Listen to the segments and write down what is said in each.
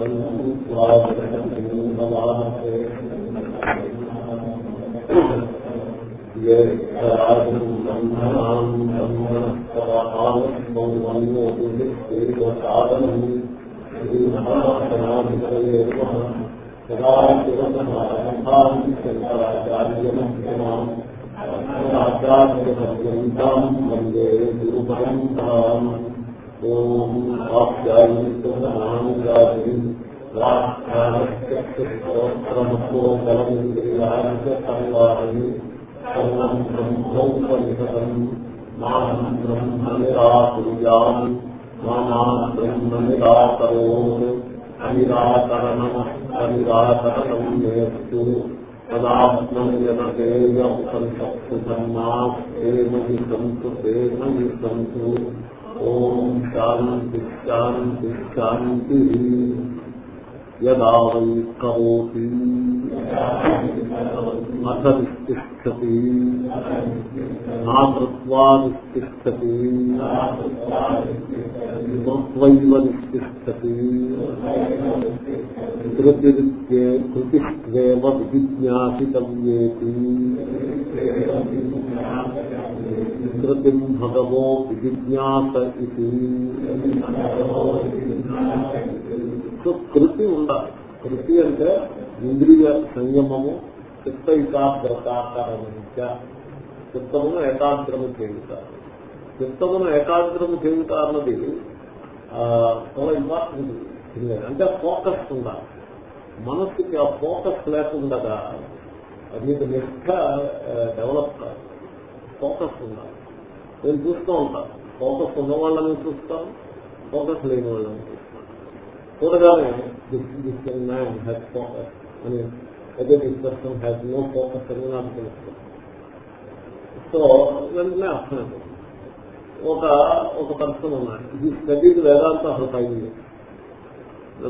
ندا گرو بھائی ఓం ఆప్యాయుగారి సర్వం బ్రహ్మోపనిషదం మాం బ్రహ్మ నిరాకుర్యాం మామా బ్రహ్మ నిరాకరోత్ అనిరాకరణం నేర్చు సంతు సంతు ఓం శాంతి శాంతి శాంతి యదా వై కరోతి అథ నిష్టిష్టతి నాకృత్వా నిష్టిష్టతి కృత్వైవ నిష్టిష్టతి విజిజ్ఞాసితవ్యేతి కృతిం భగవో విజిజ్ఞాస ఇది సో కృతి ఉండాలి కృతి అంటే ఇంద్రియ సంయమము చిత్త ఏకాగ్రతాకరణించ చిత్తమును ఏకాగ్రము చేయుట చిత్తమును ఏకాగ్రము చేయుట అన్నది చాలా ఇంపార్టెంట్ అంటే ఫోకస్ ఉండాలి. మనస్సుకి ఆ ఫోకస్ లేకుండా మీకు నిష్ట డెవలప్ కాదు. ఫోకస్ ఉండాలి. నేను చూస్తూ ఉంటాను. ఫోకస్ ఉన్న వాళ్ళని చూస్తాను ఫోకస్ లేని వాళ్ళని చూస్తాను. చూడగానే దిస్ మ్యాన్ హ్యాస్ ఫోకస్. అని అదే దిస్ హ్యాస్ నో ఫోకస్ అని నాకు తెలుస్తుంది సో వెంటనే అర్థం ఒక ఒక పర్సన్ ఉన్నాడు ఇది స్టడీకి వేదాంత అసలు టైం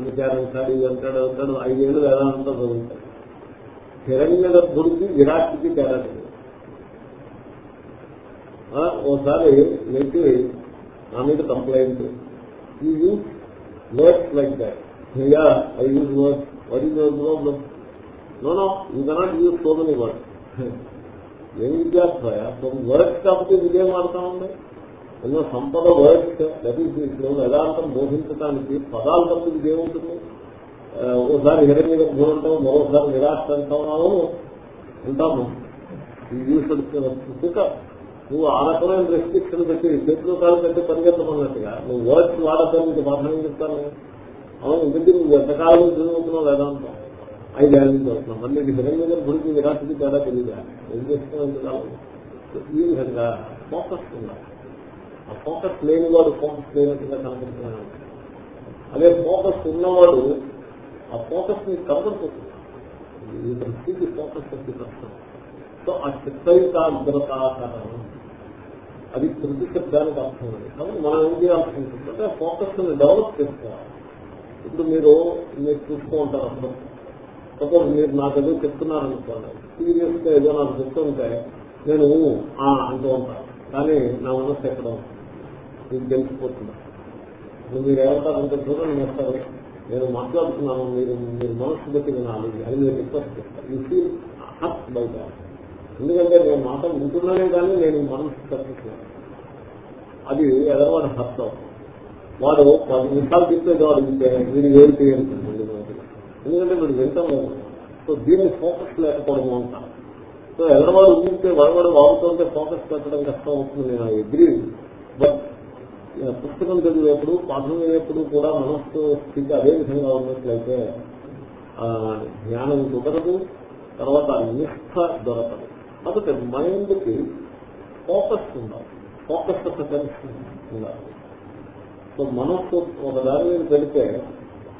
విచారించాడు ఇది అంటాడు అంటాడు ఐదేళ్ళు వేదాంత చదువుతాడు హిరణ్య గర్భుడికి విరాట్కి తేడా ఓసారి నెట్టి నా మీద కంప్లైంట్ ఈ use like that yeah I use words what is your problem no no you cannot use so many words ఏం విద్యార్థి వర్డ్స్ కాకపోతే విజయం వాడతా ఎన్నో సంపద వర్డ్స్ లభించి వేదాంతం బోధించడానికి పదాలు తప్ప ఇదేముంటుంది ఒకసారి హిరణ్య గర్భం అంటాం మరోసారి నిరాశ అంటాము ఉంటాము. నువ్వు ఆ రకమైన రెస్ట్రిక్షన్ పెట్టి చేతిలో కాలు పెట్టి పరిగెత్తమన్నట్టుగా నువ్వు వర్డ్స్ వాడతాను నీకు చెప్తాను. అవును ఎందుకంటే నువ్వు ఎంతకాలం చదువుతున్నావు వేదాంతం? ఐదేళ్ళ నుంచి అవుతున్నావు మళ్ళీ హిరణ్య గురించి నిరాశకి తేడా తెలియదా ఏం చేస్తున్నావు ఎంతకాలం? ఈ విధంగా ఫోకస్ ఉండాలి. ఆ ఫోకస్ లేని వాడు ఫోకస్ లేనట్టుగా కనపడుతున్నాను అదే ఫోకస్ ఉన్నవాడు ఆ ఫోకస్ని కనపడిపోతుంది స్థితి ఫోకస్ వచ్చి కష్టం. సో ఆ చిత్తయుతాగ్రతాకరణం అది కృతి శబ్దానికి అర్థం ఉంది కాబట్టి మనం ఏం చేయాల్సి ఉంటుంది అంటే ఫోకస్ని డెవలప్ చేసుకోవాలి. ఇప్పుడు మీరు మీరు చూస్తూ ఉంటారు అసలు సపోజ్ మీరు నాకు ఏదో చెప్తున్నారనుకోండి. సీరియస్గా ఏదో నాకు చెప్తుంటే నేను అంటూ ఉంటాను కానీ నా మనస్సు ఎక్కడ మీకు తెలిసిపోతుంది. మీరు ఏమంటారంటే చూడండి చేస్తారు నేను మాట్లాడుతున్నాను మీరు మీరు మనస్సు పెట్టి వినాలి అని మీరు రిక్వెస్ట్ చేస్తారు. యూ ఫీల్ హర్ట్ బయట ఎందుకంటే నేను మాట వింటున్నానే కానీ నేను మనసు తప్పిస్తున్నాను అది ఎదరవాడు హర్ట్ అవుతుంది. వాడు పది నిమిషాలు చెప్పేది వాడు వింటే వీడు ఏం చేయాల్సింది ఎందుకంటే వీడు వింటాం సో దీన్ని ఫోకస్ లేకపోవడం అంటాను సో ఎదరవాడు ఊరికే వరవాడు వాడుతుంటే ఫోకస్ పెట్టడం కష్టం అవుతుంది నేను ఎగ్రీ బట్ పుస్తకం చదివేప్పుడు పాఠం అయ్యేప్పుడు కూడా మనస్సు స్థితి అదే విధంగా ఉన్నట్లయితే జ్ఞానం కుదరదు తర్వాత నిష్ఠ దొరకదు. కాబట్టి మైండ్కి ఫోకస్ ఉండాలి. ఫోకస్ ఉండాలి. సో మనస్సు ఒక దాని మీద పెడితే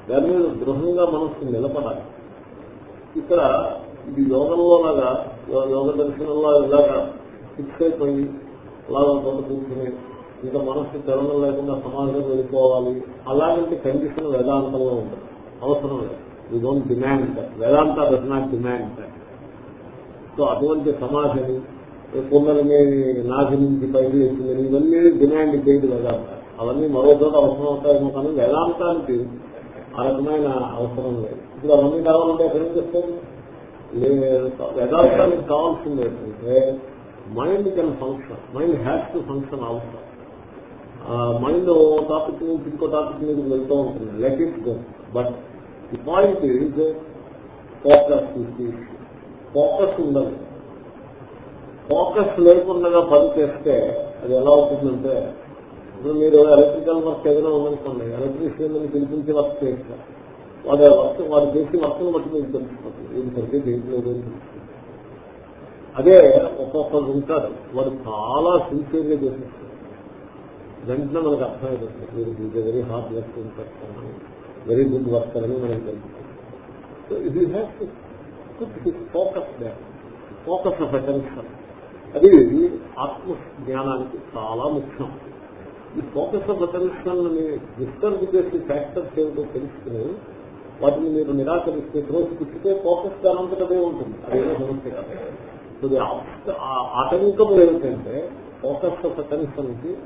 దాని మీద దృఢంగా మనస్సు నిలబడాలి. ఇక్కడ ఇది యోగంలో లాగా యోగ దర్శనంలో ఇలాగా ఫిక్స్ అయిపోయి అలాగా కొంత కూర్చుని ఇంకా మనస్సు చలనం లేకుండా సమాజంలో వెళ్ళిపోవాలి. అలాంటి కండిషన్ వేదాంతంలో ఉంటుంది. అవసరం లేదు. You don't demand Vedanta does not demand so అటువంటి సమాధిని కొందరిని నాశనించి పైకి వేసిందని ఇవన్నీ డిమాండ్ చేయదు వేదాంత అవన్నీ మరో చోట అవసరం అవుతాయేమో కానీ వేదాంతానికి ఆ రకమైన అవసరం లేదు. ఇప్పుడు అవన్నీ కావాలంటే ఎక్కడ నుంచి వస్తుంది కావాల్సింది ఏంటంటే mind can function mind has to function అవసరం మైండ్ టాపిక్ నుంచి ఇంకో టాపిక్ మీద వెళ్తూ ఉంటుంది. Let it go but the point is focus focus ఉండదు. ఫోకస్ లేకుండా పని చేస్తే అది ఎలా అవుతుందంటే ఇప్పుడు మీరు ఎలక్ట్రికల్ వర్క్ ఏదైనా ఉందనుకోండి ఎలక్ట్రీషియన్ పిలిపించి వర్క్ చేస్తారు. వాడు వర్క్ వాడు చేసి వర్క్ను బట్టి మీకు తెలుసుకుంటుంది ఇది సరిగ్గా అదే ఒక్కొక్కరు ఉంటారు. వాడు చాలా సిన్సియర్గా చేసేస్తారు. వెంటనే మనకు అర్థమైపోతుంది. మీరు వెరీ హార్డ్ వర్క్ ఉంటారు వెరీ గుడ్ వర్క్ అని మనకు తెలుస్తుంది. సో ఇది has focus focus of attention అది ఆత్మ జ్ఞానానికి చాలా ముఖ్యం. ఈ ఫోకస్ ఆఫ్ అటెన్షన్ని డిస్టర్బ్ చేసే ఫ్యాక్టర్స్ ఏమిటో తెలుసుకుని వాటిని మీరు నిరాకరిస్తే రోజు పుట్టితే ఫోకస్ దానంతటదే ఉంటుంది. అదేదో సమస్య కాదు. సో ఏమిటంటే ఫోకస్ ఆఫ్ అటెన్షన్కి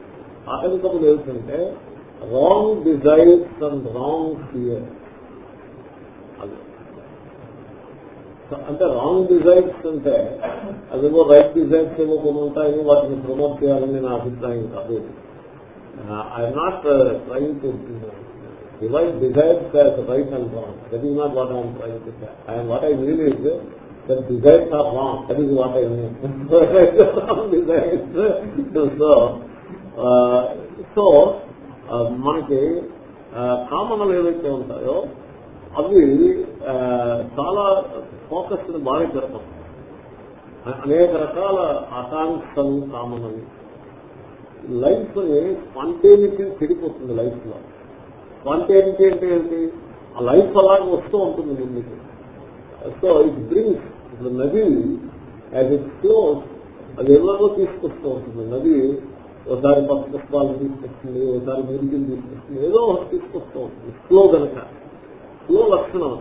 ఆటంకములు ఏమిటంటే wrong desires and wrong fear అది. అంటే రాంగ్ డిజైర్స్ అంటే అదేమో రైట్ డిజైర్స్ ఏమో కొన్ని ఉంటాయని వాటిని ప్రమోట్ చేయాలని నా అభిప్రాయం కాదు. I'm not trying to divide desires as right and wrong that is not what I'm trying to I'm what I mean is that desires are wrong that is what I mean desires so so మనకి కామనలు ఏవైతే ఉంటాయో అవి చాలా focus బాగా పెడతాం అనేక రకాల ఆకాంక్షలు కామనలు. లైఫ్ స్పాంటేనిటీ చెడిపోతుంది లైఫ్లో? స్పాంటేనిటీ అంటే ఏంటి? ఆ లైఫ్ అలాగే వస్తూ ఉంటుంది ముందుకు. సో ఇట్ బ్రింగ్స్ ఇప్పుడు నది యాజ్ ఇట్ ఫ్లోస్ అది ఎలాగో తీసుకొస్తూ ఉంటుంది. నది ఒకసారి పక్క పుష్పాలను తీసుకొస్తుంది ఒకసారి మురిగిని తీసుకొస్తుంది ఏదో ఒకటి తీసుకొస్తూ ఉంటుంది. ఫ్లో కనుక ఫ్లో లక్షణం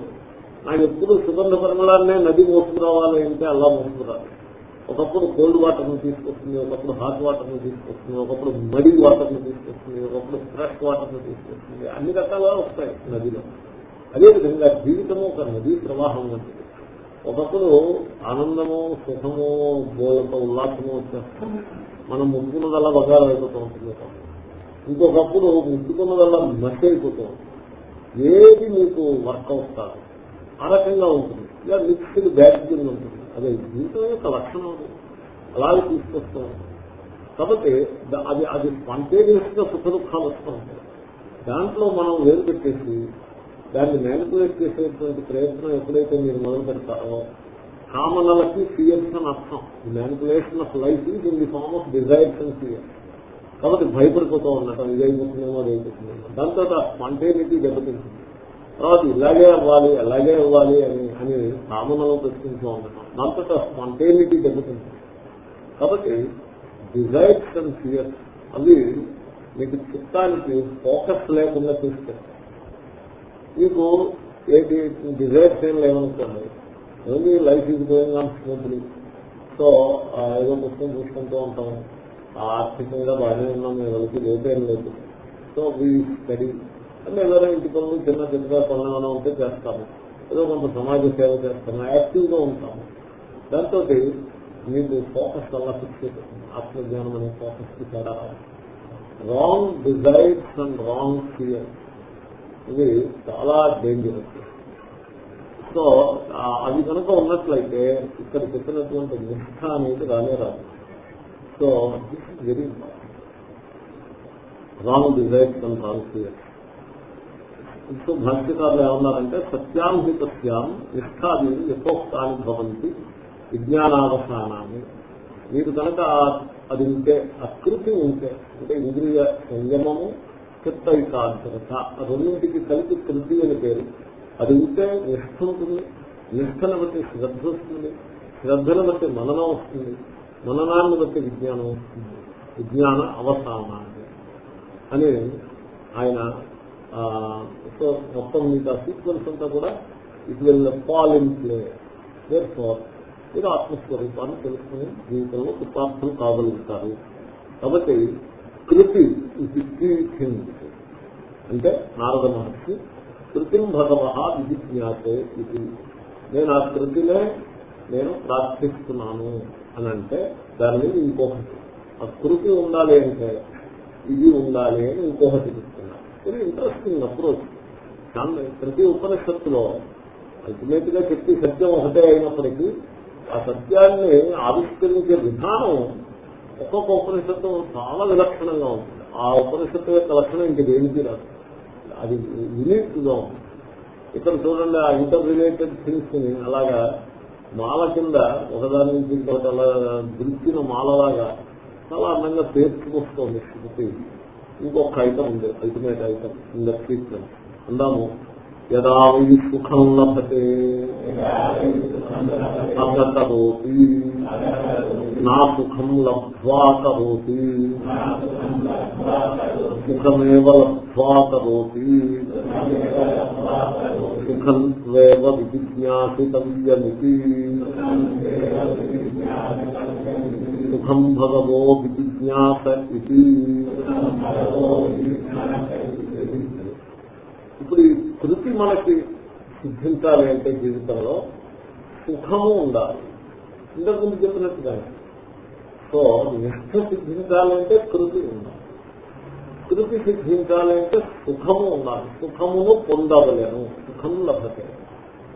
నాకు ఎప్పుడు సుగంధ పరిమళాన్నే నది మోసుకురావాలి అంటే అలా మోసుకురాలి. ఒకప్పుడు కోల్డ్ వాటర్ను తీసుకొస్తుంది ఒకప్పుడు హాట్ వాటర్ను తీసుకొస్తుంది ఒకప్పుడు మడి వాటర్ను తీసుకొస్తుంది ఒకప్పుడు ఫ్రెష్ వాటర్ను తీసుకొస్తుంది. అన్ని రకాల వస్తాయి నదిలో. అదేవిధంగా జీవితము ఒక నదీ ప్రవాహం వంటిది. ఒకప్పుడు ఆనందము సుఖము గోలంత ఉల్లాసము వచ్చేస్తాం మనం ముందుకున్నదల్లా బంగారం అయిపోతూ ఉంటుంది ఇంకొకప్పుడు ముట్టుకున్నదల్లా మట్టి అయిపోతూ ఉంటుంది. ఏది మీకు వర్క్ అవుతారు ఆ రకంగా ఉంటుంది. ఇలా మిక్స్డ్ బ్యాగ్ ఉంటుంది. అదే జీవితం యొక్క లక్షణం అది. అలాగే తీసుకొస్తూ. కాబట్టి అది అది స్పాంటేనియస్గా సుఖ దుఃఖాలు వస్తూ ఉంటాయి. దాంట్లో మనం వేరు పెట్టేసి దాన్ని మేనిపులేట్ చేసేటువంటి ప్రయత్నం ఎప్పుడైతే మీరు మొదలు పెడతారో కామనలకి ఫియర్స్ అని అర్థం. Manipulation of life is in the form of desires and fears కాబట్టి భయపడిపోతూ ఉండటం ఇదైపోతుందేమో అదైపోతుందేమో. దాంతో స్పాంటేనిటీ దెబ్బతింటుంది. తర్వాత ఇలాగే అవ్వాలి అలాగే అవ్వాలి అని అని కామనలో ప్రశ్నిస్తూ ఉండటం దాంతో స్పాంటేనిటీ తగ్గుతుంది కాబట్టి డిజైర్స్ అండ్ ఫియర్స్ అవి మీకు చిత్తానికి ఫోకస్ లేకుండా తీసుకెళ్తాయి మీకు ఏది డిజైర్స్ ఏం లేవనుకోండి only life is going on smoothly. So ఏదో పుస్తకం చూసుకుంటూ ఉంటాం. ఆర్థికంగా బాగానే ఉన్నాం మేము వాళ్ళకి లోపేం లేదు. సో వీ స్టడీ అంటే ఏదైనా ఇంటి పనులు చిన్న చిన్నగా పనులు ఏమైనా ఉంటే చేస్తాము. ఏదో కొంత సమాజ సేవ చేస్తాము యాక్టివ్గా ఉంటాము. దాంతో మీకు ఫోకస్ అలా ఫిక్స్ అయిపోతుంది. ఆత్మజ్ఞానం అనే ఫోకస్కి తేడా wrong desires and wrong fear ఇది చాలా డేంజరస్ సో అది కనుక ఉన్నట్లయితే ఇక్కడ చెప్పినటువంటి నిష్ఠ అనేది రానే రాదు. So this is very wrong desires and wrong fear ఇంకో భాష్యకారులు ఏమన్నారంటే సత్యాం హి సత్యాం నిష్ఠాది యథోక్తాన్ని భవంతి విజ్ఞానావసానాన్ని. మీరు కనుక అది ఉంటే అకృతి ఉంటే అంటే ఇంద్రియ సంయమము చిత్త ఏకాగ్రత రెండింటికి కలిపి కృతి అని పేరు. అది ఉంటే నిష్ఠ ఉంటుంది నిష్ఠను బట్టి శ్రద్ధ వస్తుంది శ్రద్ధను బట్టి మననం వస్తుంది మననాన్ని బట్టి విజ్ఞానం వస్తుంది విజ్ఞాన అవసానాన్ని. అని ఆయన సో మొత్తం మీకు ఆ సీక్వెన్స్ అంతా కూడా it will fall in play therefore మీరు ఆత్మస్వరూపాన్ని తెలుసుకుని జీవితంలో కృతార్థం కాగలుగుతారు. కాబట్టి కృతి థింగ్ అంటే నారద మహర్షి కృతిం భగవ విజిజ్ఞాతే ఇది. నేను ఆ కృతినే నేను ప్రార్థిస్తున్నాను అని అంటే దాని మీద ఇంకొకటి. ఆ కృతి ఉండాలి అంటే ఇది ఉండాలి అని ఇంకొకటి చెప్తున్నా. ఇది ఇంట్రెస్టింగ్ అప్రోచ్ ప్రతి ఉపనిషత్తులో అల్టిమేట్గా శక్తి సత్యం ఒకటే అయినప్పటికీ ఆ సత్యాన్ని ఆవిష్కరించే విధానం ఒక్కొక్క ఉపనిషత్తు చాలా విలక్షణంగా ఉంటుంది. ఆ ఉపనిషత్తు యొక్క లక్షణం ఇంక దేనికి రాదు. అది యూనిక్గా ఉంది ఇక్కడ చూడండి ఆ ఇంటర్ రిలేటెడ్ థింగ్స్ని అలాగా మాల కింద ఒకదాని నుంచి ఇంకోటి అలా దిల్చిన మాలలాగా చాలా అందంగా పేర్చుకొస్తోంది శృతి. ఇంకొక ఐటమ్ ఉంది ultimate item in the treatment అందాము యదా సుఖం లభతే. అగతరోతి. నా సుఖం లబ్ధ్వా కరోతి. సుఖమే లబ్ధ్వా కరోతి. సుఖం స్వేవ విజిజ్ఞాసితవ్యమితి సుఖం భగవో విజిజ్ఞాస ఇది ఇప్పుడు ఈ కృతి మనకి సిద్ధించాలి అంటే జీవితంలో సుఖము ఉండాలి. ఇంతకుముందు చెప్పినట్టుగా సో నిష్ఠ సిద్ధించాలంటే కృతి ఉండాలి. కృతి సిద్ధించాలంటే సుఖము ఉండాలి. సుఖమును పొందవలేను. సుఖం లభతే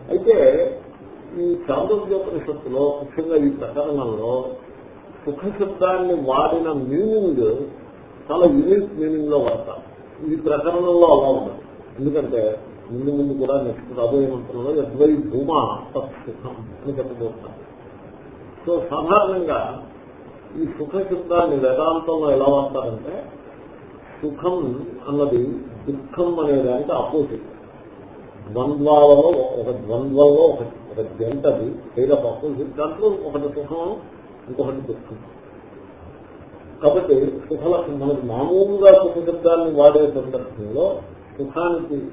అయితే ఈ చాంద్రోద్యోపనిషత్తులో ముఖ్యంగా ఈ ప్రకరణంలో సుఖ శబ్దాన్ని వాడిన మీనింగ్ చాలా యూనిక్ మీనింగ్లో వాడతారు. ఈ ప్రకరణంలో అలా ఉండదు. ఎందుకంటే ముందు ముందు కూడా నెక్స్ట్ రాబోయే మంత్రంలో భూమా తత్సుఖం అని చెప్పబోతున్నారు సో సాధారణంగా ఈ సుఖ శబ్దాన్ని వేదాంతంలో ఎలా వాడతారంటే సుఖం అన్నది దుఃఖం అనే దానికి ఆపోజిట్. ద్వంద్వాలలో ఒక ద్వంద్వలో ఒక ఒక జంటది లేదా ఆపోజిట్. దాంట్లో ఒకటి సుఖం ఇంకొకటి దుఃఖం. కాబట్టి సుఖల మనకి మామూలుగా సుఖ శబ్దాన్ని వాడే సందర్భంలో సుఖానికి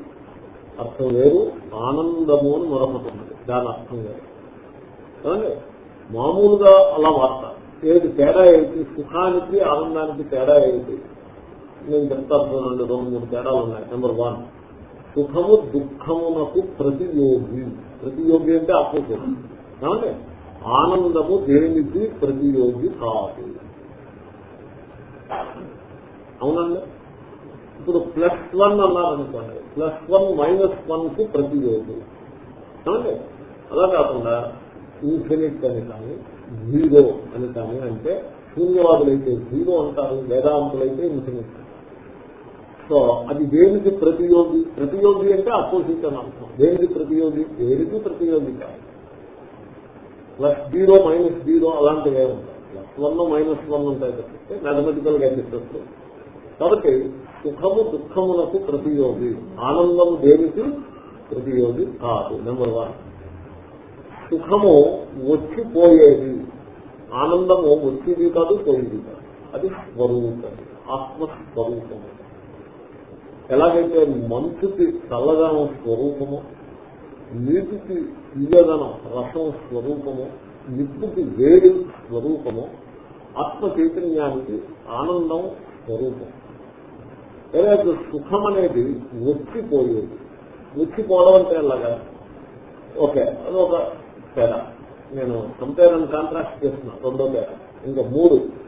అర్థం వేరు ఆనందము అని మరొకటి ఉన్నది. దాని అర్థం వేరు. మామూలుగా అలా వార్త. ఏది తేడా ఏంటి సుఖానికి ఆనందానికి తేడా ఏంటి నేను చెప్తాను రెండు రెండు మూడు తేడాలు ఉన్నాయి. నెంబర్ వన్ సుఖము దుఃఖమునకు ప్రతియోగి. ప్రతియోగి అంటే ఆపోజిట్ ఆనందము దేనికి ప్రతియోగి కాదు. అవునండి? ఇప్పుడు ప్లస్ వన్ అన్నారనుకోండి ప్లస్ వన్ మైనస్ వన్కు ప్రతియోగి కాబట్టి అలా కాకుండా ఇన్ఫినిట్ అని కానీ జీరో అని కానీ అంటే శూన్యవాదులైతే జీరో అంటారు వేదాంతులైతే ఇన్ఫినిట్ సో అది దేనికి ప్రతియోగి ప్రతియోగి అంటే అపోజిట్ అని అర్థం. దేనికి ప్రతియోగి దేనికి ప్రతియోగి కాదు. ప్లస్ జీరో మైనస్ జీరో అలాంటివే ఉంటాయి ప్లస్ వన్ మైనస్ వన్ ఉంటాయి తప్పిస్తే మ్యాథమెటికల్గా చెప్పచ్చు. కాబట్టి సుఖము దుఃఖములకు ప్రతియోగి. ఆనందము దేనికి? ప్రతియోగి కాదు. నెంబర్ వన్ సుఖము వచ్చిపోయేది. ఆనందము వచ్చేది కాదు పోయేది కాదు. అది స్వరూపం. ఆత్మస్వరూపము. ఎలాగైతే మంచుకి చల్లదనం స్వరూపము నీటికి తీయదనం రసం స్వరూపము నిప్పుకి వేడి స్వరూపము ఆత్మ చైతన్యానికి ఆనందం స్వరూపం. ఏదైతే సుఖం అనేది వచ్చిపోయేది వచ్చిపోవడం అంటే ఎలాగా? ఓకే అది ఒక తేడా. నేను కంపేర్ అండ్ కాంట్రాక్ట్ చేస్తున్నా రెండో తేడా. ఇంకా మూడు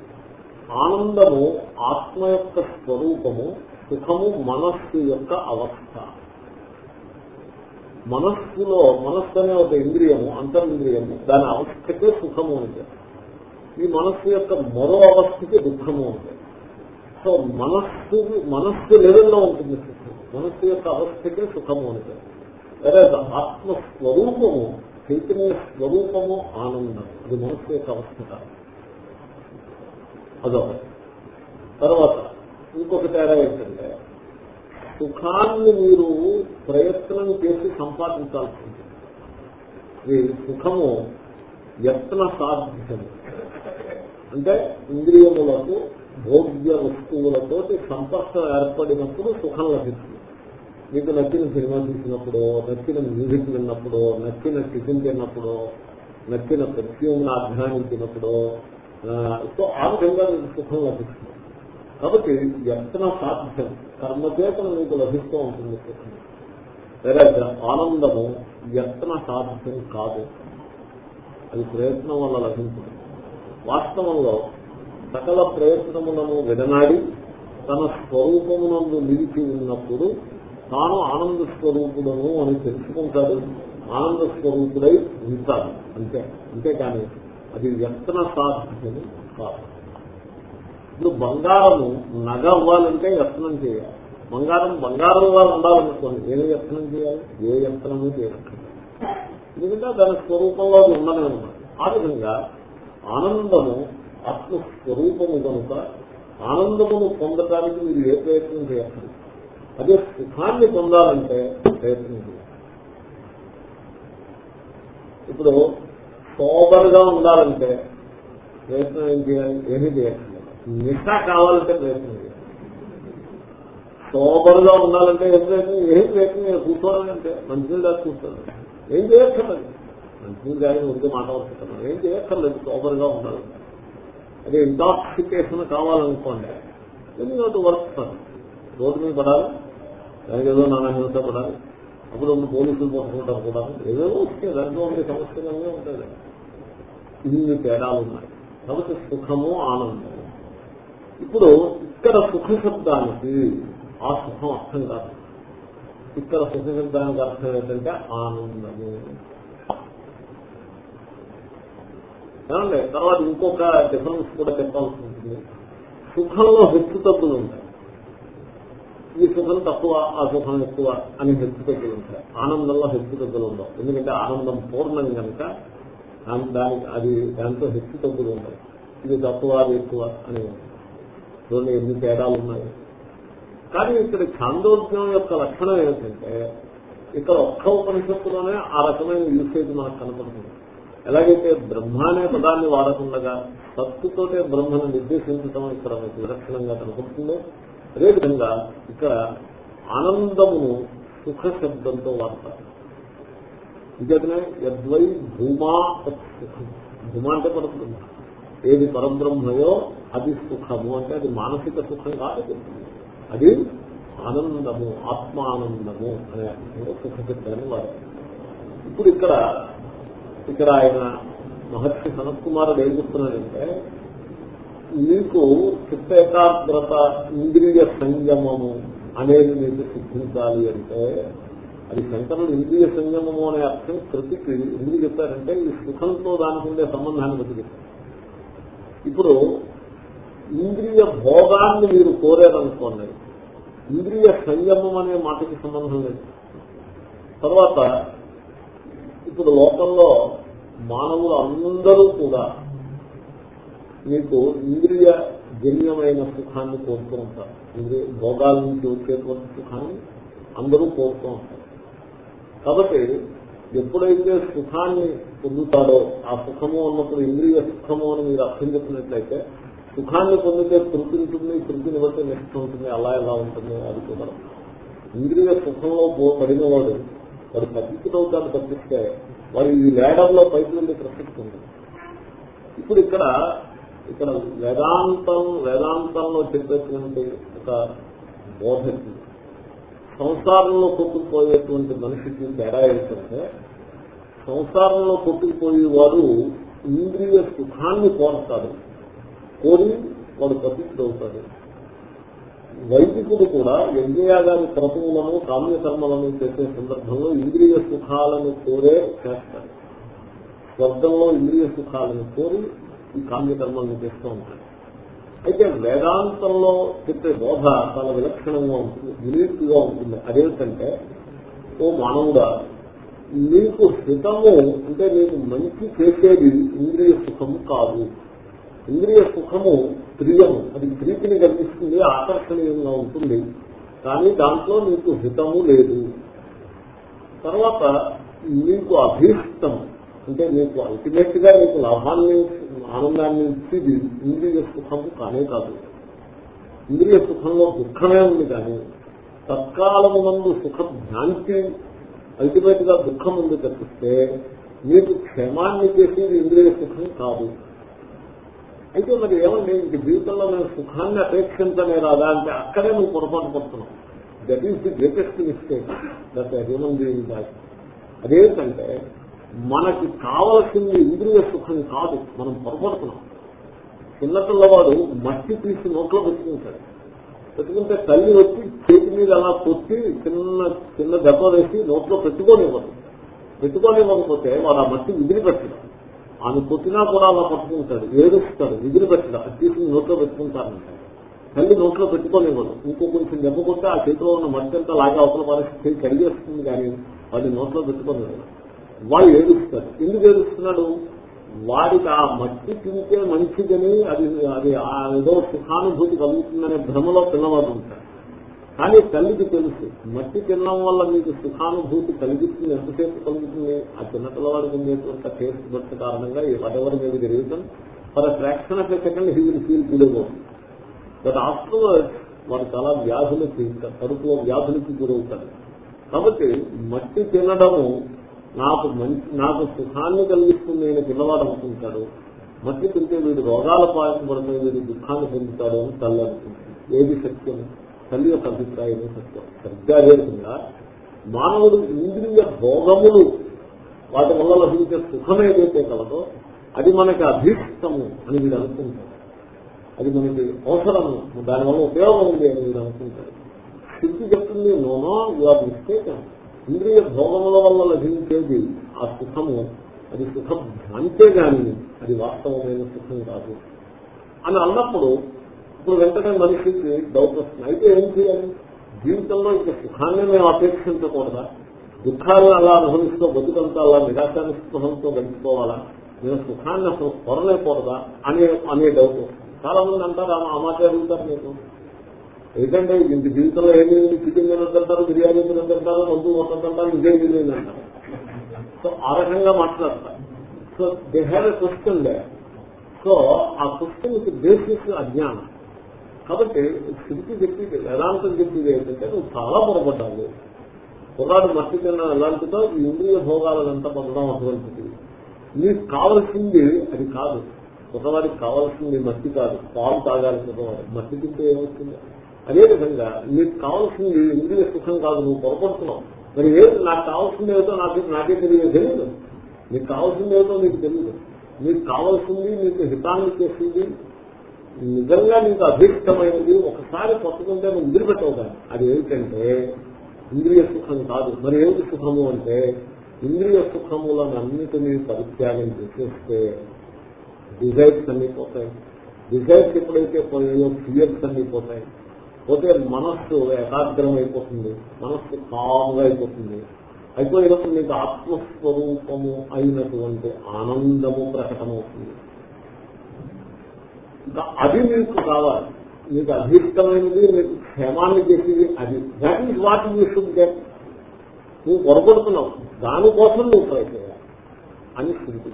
ఆనందము ఆత్మ యొక్క స్వరూపము సుఖము మనస్సు యొక్క అవస్థ. మనస్సులో మనస్సు అనే ఒక ఇంద్రియము అంతరింద్రియము దాని అవస్థకే సుఖము ఉంది. ఈ మనస్సు యొక్క మరో అవస్థకి దుఃఖము ఉంది. సో మనస్సు మనస్సు లెవెల్లో ఉంటుంది మనస్సు యొక్క అవస్థకే సుఖము అంటే అదే ఆత్మస్వరూపము చైతన్య స్వరూపము ఆనందం అది మనస్సు యొక్క అవస్థ కాదు. అదొకటి. తర్వాత ఇంకొక తేడా ఏంటంటే సుఖాన్ని మీరు ప్రయత్నం చేసి సంపాదించాల్సి ఉంటుంది. సుఖము యత్న సాధ్యము. అంటే ఇంద్రియములకు భోగ్య వస్తువులతో సంపర్కం ఏర్పడినప్పుడు సుఖం లభిస్తుంది. మీకు నచ్చిన సినిమా చూసినప్పుడు నచ్చిన మ్యూజిక్ విన్నప్పుడు నచ్చిన టిఫిన్ తిన్నప్పుడు నచ్చిన పెర్ఫ్యూమ్ అధ్యానించినప్పుడు సో ఆ విధంగా మీకు సుఖం లభిస్తుంది. కాబట్టి యత్న సాధ్యం. కర్మచేతను మీకు లభిస్తూ ఉంటుంది సుఖం. లేదా ఆనందము యత్న సాధ్యం కాదు. అది ప్రయత్నం వల్ల లభించదు. వాస్తవంలో సకల ప్రయత్నములను విడనాడి తన స్వరూపమునందు నిలిచి ఉన్నప్పుడు తాను ఆనంద స్వరూపుడను అని తెలుసుకుంటాడు. ఆనంద స్వరూపుడై ఉంటాడు. అంతే. అంతేకాని అది వ్యక్తన సాధ్యం కాదు. ఇప్పుడు బంగారము నగ అవ్వాలంటే యత్నం చేయాలి. బంగారం బంగారం వాళ్ళు ఉండాలనుకోండి. ఏ యత్నం చేయాలి? ఏ యత్నము చేయాలి ఎందుకంటే దాని స్వరూపంలో అది ఉండనే ఉన్నది ఆ విధంగా ఆనందము ఆత్మస్వరూపము కనుక ఆనందమును పొందటానికి మీరు ఏ ప్రయత్నం చేయాలి అదే సుఖాన్ని పొందాలంటే ప్రయత్నం చేయాలి. ఇప్పుడు సోబర్గా ఉండాలంటే ప్రయత్నం ఏం చేయాలి? ఏమీ చేయాలి? నిష్ట కావాలంటే ప్రయత్నం చేయాలి. సోబర్గా ఉండాలంటే ఏం ప్రయత్నం? ఏం ప్రయత్నం కూర్చోవాలంటే మంచిగా దాకా కూర్చోవాలి. ఏం చేయక్కర్లేదు. మంచిగా కానీ ఉంటే మాట వస్తున్నాను ఏం చేయక్కర్లేదు సోబర్గా ఉండాలి అదే ఇంటాక్సికేషన్ కావాలనుకోండి. ఎందుకంటే వర్క్ రోడ్డు మీద పడాలి దానికి ఏదో నానా హింస పడాలి అప్పుడు ఉన్న పోలీసులు పట్టుకుంటారు కూడా. ఏదో వస్తే దాంట్లో ఉండే సమస్యలనే ఉంటుంది ఇన్ని తేడాలు ఉన్నాయి. కాబట్టి సుఖము ఆనందము. ఇప్పుడు ఇక్కడ సుఖ శబ్దానికి ఆ సుఖం అర్థం కాదు. ఇక్కడ సుఖ శబ్దానికి అర్థం ఏంటంటే ఆనందము. ఏమండి తర్వాత ఇంకొక డిఫరెన్స్ కూడా చెప్పాల్సి ఉంటుంది. సుఖంలో హెచ్చు తప్పులు ఉంటాయి. ఈ సుఖం తక్కువ ఆ సుఖం ఎక్కువ అని హెచ్చు తగ్గులు ఉంటాయి. ఆనందంలో హెచ్చు తగ్గులు ఉండవు. ఎందుకంటే ఆనందం పూర్ణం కనుక దానికి అది దాంతో హెచ్చు తగ్గులు ఉంటాయి ఇది తక్కువ అది ఎక్కువ అని చూడండి ఎన్ని తేడాలు ఉన్నాయి. కానీ ఇక్కడ ఛాందోద్యం యొక్క లక్షణం ఏమిటంటే ఇక్కడ ఒక్క ఉపనిషత్తులోనే ఆ రకమైన యూసేజ్ మనకు కనపడుతుంది. ఎలాగైతే బ్రహ్మ అనే పదాన్ని వాడకుండా సత్తుతోటే బ్రహ్మను నిర్దేశించడం ఇక్కడ మీకు విలక్షణంగా కనపడుతుందో అదేవిధంగా ఇక్కడ ఆనందమును సుఖ శబ్దంతో వాడతారు. ఇంకనే యద్వై భూమా భూమా అంటే పడుతుంది ఏది పరబ్రహ్మయో అది సుఖము. అంటే అది మానసిక సుఖం కాదు. అది ఆనందము ఆత్మానందము అనే సుఖ శబ్దాన్ని వాడతారు. ఇప్పుడు ఇక్కడ ఇక్కడ ఆయన మహర్షి సనత్ కుమారుడు ఏం చెప్తున్నాడంటే మీకు చిత్తేకాగ్రత ఇంద్రియ సంయమము అనేది మీకు సిద్ధించాలి అంటే అది శంకరుడు ఇంద్రియ సంయమము అనే అర్థం కృతికి ఎందుకు చెప్పారంటే ఈ సుఖంతో దానికి ఉండే సంబంధాన్ని బట్టి ఇప్పుడు ఇంద్రియ భోగాన్ని మీరు కోరారనుకోండి ఇంద్రియ సంయమం అనే మాటకి సంబంధం లేదు. తర్వాత ఇప్పుడు లోకంలో మానవులు అందరూ కూడా మీకు ఇంద్రియ జన్యమైన సుఖాన్ని కోరుతూ ఉంటారు. ఇంద్రియ భోగాల నుంచి వచ్చేటువంటి సుఖాన్ని అందరూ కోరుతూ ఉంటారు. కాబట్టి ఎప్పుడైతే సుఖాన్ని పొందుతాడో ఆ సుఖము అన్నప్పుడు ఇంద్రియ సుఖము అని మీరు అర్థం చెప్పినట్లయితే సుఖాన్ని పొందితే తృప్తి ఉంటుంది తృప్తిని బట్టి నిష్ట ఉంటుంది అలా ఎలా ఉంటుంది అది కూడా ఇంద్రియ సుఖంలో పడిన వాడు వాడు తప్పిస్తవుతాడు తప్పిస్తే వాడు ఈ లేడర్లో పైకి నుండి ప్రసక్తి ఉంది ఇప్పుడు ఇక్కడ ఇక్కడ వేదాంతం వేదాంతంలో చెప్పేటువంటి ఒక బోధకి సంసారంలో కొట్టుకుపోయేటువంటి మనిషికి తేడా ఏంటంటే సంసారంలో కొట్టుకుపోయేవాడు ఇంద్రియ సుఖాన్ని కోరతాడు కోరి వాడు అవుతాడు వైదికుడు కూడా యజ్ఞయాగాది క్రతువులను కామ్యకర్మలను చేసే సందర్భంలో ఇంద్రియ సుఖాలను కోరే చేస్తారు. స్వర్గంలో ఇంద్రియ సుఖాలను కోరి ఈ కామ్యకర్మలను చేస్తూ ఉంటారు. అయితే వేదాంతంలో చెప్పే బోధ చాలా విలక్షణంగా ఉంటుంది యూనిక్గా ఉంటుంది. అదేంటంటే ఓ మానవుడా నీకు హితము అంటే నీకు మంచి చేసేది ఇంద్రియ సుఖము కాదు. ఇంద్రియ సుఖము ప్రియము అది ప్రీతిని కలిగిస్తుంది ఆకర్షణీయంగా ఉంటుంది. కానీ దాంట్లో నీకు హితము లేదు. తర్వాత నీకు అభీష్టం. అంటే నీకు అల్టిమేట్గా నీకు లాభాన్ని ఆనందాన్ని ఇచ్చేది ఇంద్రియ సుఖము కానే కాదు. ఇంద్రియ సుఖంలో దుఃఖమే ఉంది కానీ తత్కాలమునందు సుఖ భ్రాంతి అల్టిమేట్గా దుఃఖం ఉంది తప్పిస్తే మీకు క్షేమాన్ని చేసేది ఇంద్రియ సుఖం కాదు. అయితే మరి ఏమండి? ఇంక జీవితంలో నేను సుఖాన్ని అపేక్షించలే రాదా అంటే అక్కడే నువ్వు పొరపాటు పడుతున్నావు. That is the greatest mistake that human being that అదేంటంటే మనకి కావలసింది ఇంద్రియ సుఖం కాదు. మనం పొరపడుతున్నాం చిన్నపిల్లవాడు మట్టి తీసి నోట్లో పెట్టుకుంటాడు. పెట్టుకుంటే తల్లి వచ్చి చేతి మీద అలా కొట్టి చిన్న చిన్న దెబ్బ వేసి నోట్లో పెట్టుకోనివ్వదు. పెట్టుకోనివ్వకపోతే వాడు ఆ మట్టి విదిలి ఆమె కొట్టినా కూడా అలా పట్టుకుంటాడు ఏడుస్తాడు ఎగిరి పెట్టడం అది తీసుకుని నోట్లో పెట్టుకుంటారంట తల్లి నోట్లో పెట్టుకోనివ్వదు. ఇంకో కొంచెం దెబ్బ కొట్టి ఆ చేతిలో ఉన్న మట్టి లాగా అవతల పరిస్థితి కడిగేస్తుంది కానీ వాడిని నోట్లో పెట్టుకోలేదు వాడు ఏడుస్తాడు. ఎందుకు ఏడుస్తున్నాడు? వాడికి ఆ మట్టి తింటే మంచిదని అది అది ఆ ఏదో సుఖానుభూతి కలుగుతుందనే భ్రమలో పిల్లవాడు ఉంటాడు. కానీ తల్లికి తెలుసు. మట్టి తినడం వల్ల మీకు సుఖానుభూతి కలిగిస్తుంది. ఎంతసేపు కలుగుతుంది? ఆ చిన్న పిల్లవాడికి ఉండేటువంటి టేస్ట్ బట్ కారణంగా వటెవర్ మీద జరుగుతుంది for fraction of second he will feel good about but after వారు చాలా వ్యాధులకి కడుపులో వ్యాధులకి గురవుతారు కాబట్టి మట్టి తినడము నాకు మంచి నాకు సుఖాన్ని కలిగిస్తుంది నేను పిల్లవాడు అనుకుంటాడు. మట్టి తింటే వీడు రోగాల పాల్పడతాయి వీడు దుఃఖాన్ని పొందుతాడు అని తల్లి అనుకుంటుంది. ఏది సత్యము? తల్లి యొక్క అభిప్రాయం సత్యం. సరిగ్గా లేకుండా మానవుడు ఇంద్రియ భోగములు వాటి వల్ల లభించే సుఖం ఏదైతే కలదో అది మనకి అభీష్టము అని వీడు అనుకుంటాడు. అది మనకి అవసరము. దానివల్ల ఉపయోగం ఉంది అని వీడు అనుకుంటాడు. స్థితి చెప్తుంది నోనో యు మిస్టేక్ ఇంద్రియ భోగముల వల్ల లభించేది ఆ సుఖము అది సుఖం అంతే గాని అది వాస్తవమైన సుఖం కాదు. అని అన్నప్పుడు ఇప్పుడు వెంటనే మనిషికి డౌట్ వస్తుంది. అయితే ఏం చేయాలి? జీవితంలో ఇంకా సుఖాన్ని మేము అపేక్షించకూడదా? దుఃఖాలను అలా అనుభవిస్తూ బతుకంతా అలా నిరాశానిస్పృహంతో గడిచిపోవాలా నేను సుఖాన్ని అసలు కొరలేకూడదా అనే అనే డౌట్ చాలా మంది అంటారు ఆ మాట అడుగుతారు మీకు ఎందుకంటే ఇంత జీవితంలో ఏమి చికెన్ తినదంటారు బిర్యానీ తినదంటారు మందు వందంటారు ఇదే బిర్యానీ అంటారు. సో ఆ రకంగా మాట్లాడతారు. So they have a question day so ఆ క్వశ్చన్ బేసిస్ అజ్ఞానం. కాబట్టి స్థితికి చెప్పి వేదాంతం చెప్పేది ఏంటంటే నువ్వు చాలా పొరపడ్డావు. కుర్రాడు మట్టి తిన్న ఎలాంటిదో ఈ ఇంద్రియ భోగాలంతా పొందడం అటువంటిది. నీకు కావలసింది అది కాదు. కొత్తవాడికి కావాల్సింది మట్టి కాదు. పాలు తాగాలి కొత్తవాడు మట్టి తింటే ఏమవుతుంది? అదేవిధంగా నీకు కావాల్సింది ఇంద్రియ సుఖం కాదు నువ్వు పొరపడుతున్నావు. మరి ఏది నాకు కావాల్సింది ఏదో నాకు నాకే తెలియదు తెలియదు. నీకు కావాల్సింది ఏదో నీకు తెలియదు. నీకు కావాల్సింది నీకు హితాన్ని చేసింది నిజంగా నీకు అభీష్టమైనది ఒకసారి పట్టుకుంటే నువ్వు వదిలిపెట్టవుతాను అది ఏమిటంటే ఇంద్రియ సుఖం కాదు. మరి ఏమిటి సుఖము అంటే ఇంద్రియ సుఖములను అన్నిటినీ పరిత్యాగం చేసేస్తే డిజైర్స్ అన్ని పోతాయి. డిజైర్స్ ఎప్పుడైతే పోయాయో ఫియర్స్ అన్ని పోతాయి. పోతే మనస్సు ఏకాగ్రం అయిపోతుంది మనస్సు కామ్గా అయిపోతుంది. అయిపోయినప్పుడు నీకు ఆత్మస్వరూపము అయినటువంటి ఆనందము ప్రకటమవుతుంది. అవుతుంది అది మీకు కావాలి. మీకు అభిష్టమైనది మీకు క్షేమాన్ని చేసేది అది. That is what you should get నువ్వు పొరపడుతున్నావు. దానికోసం నువ్వు ట్రై చేయాలి అని స్థితి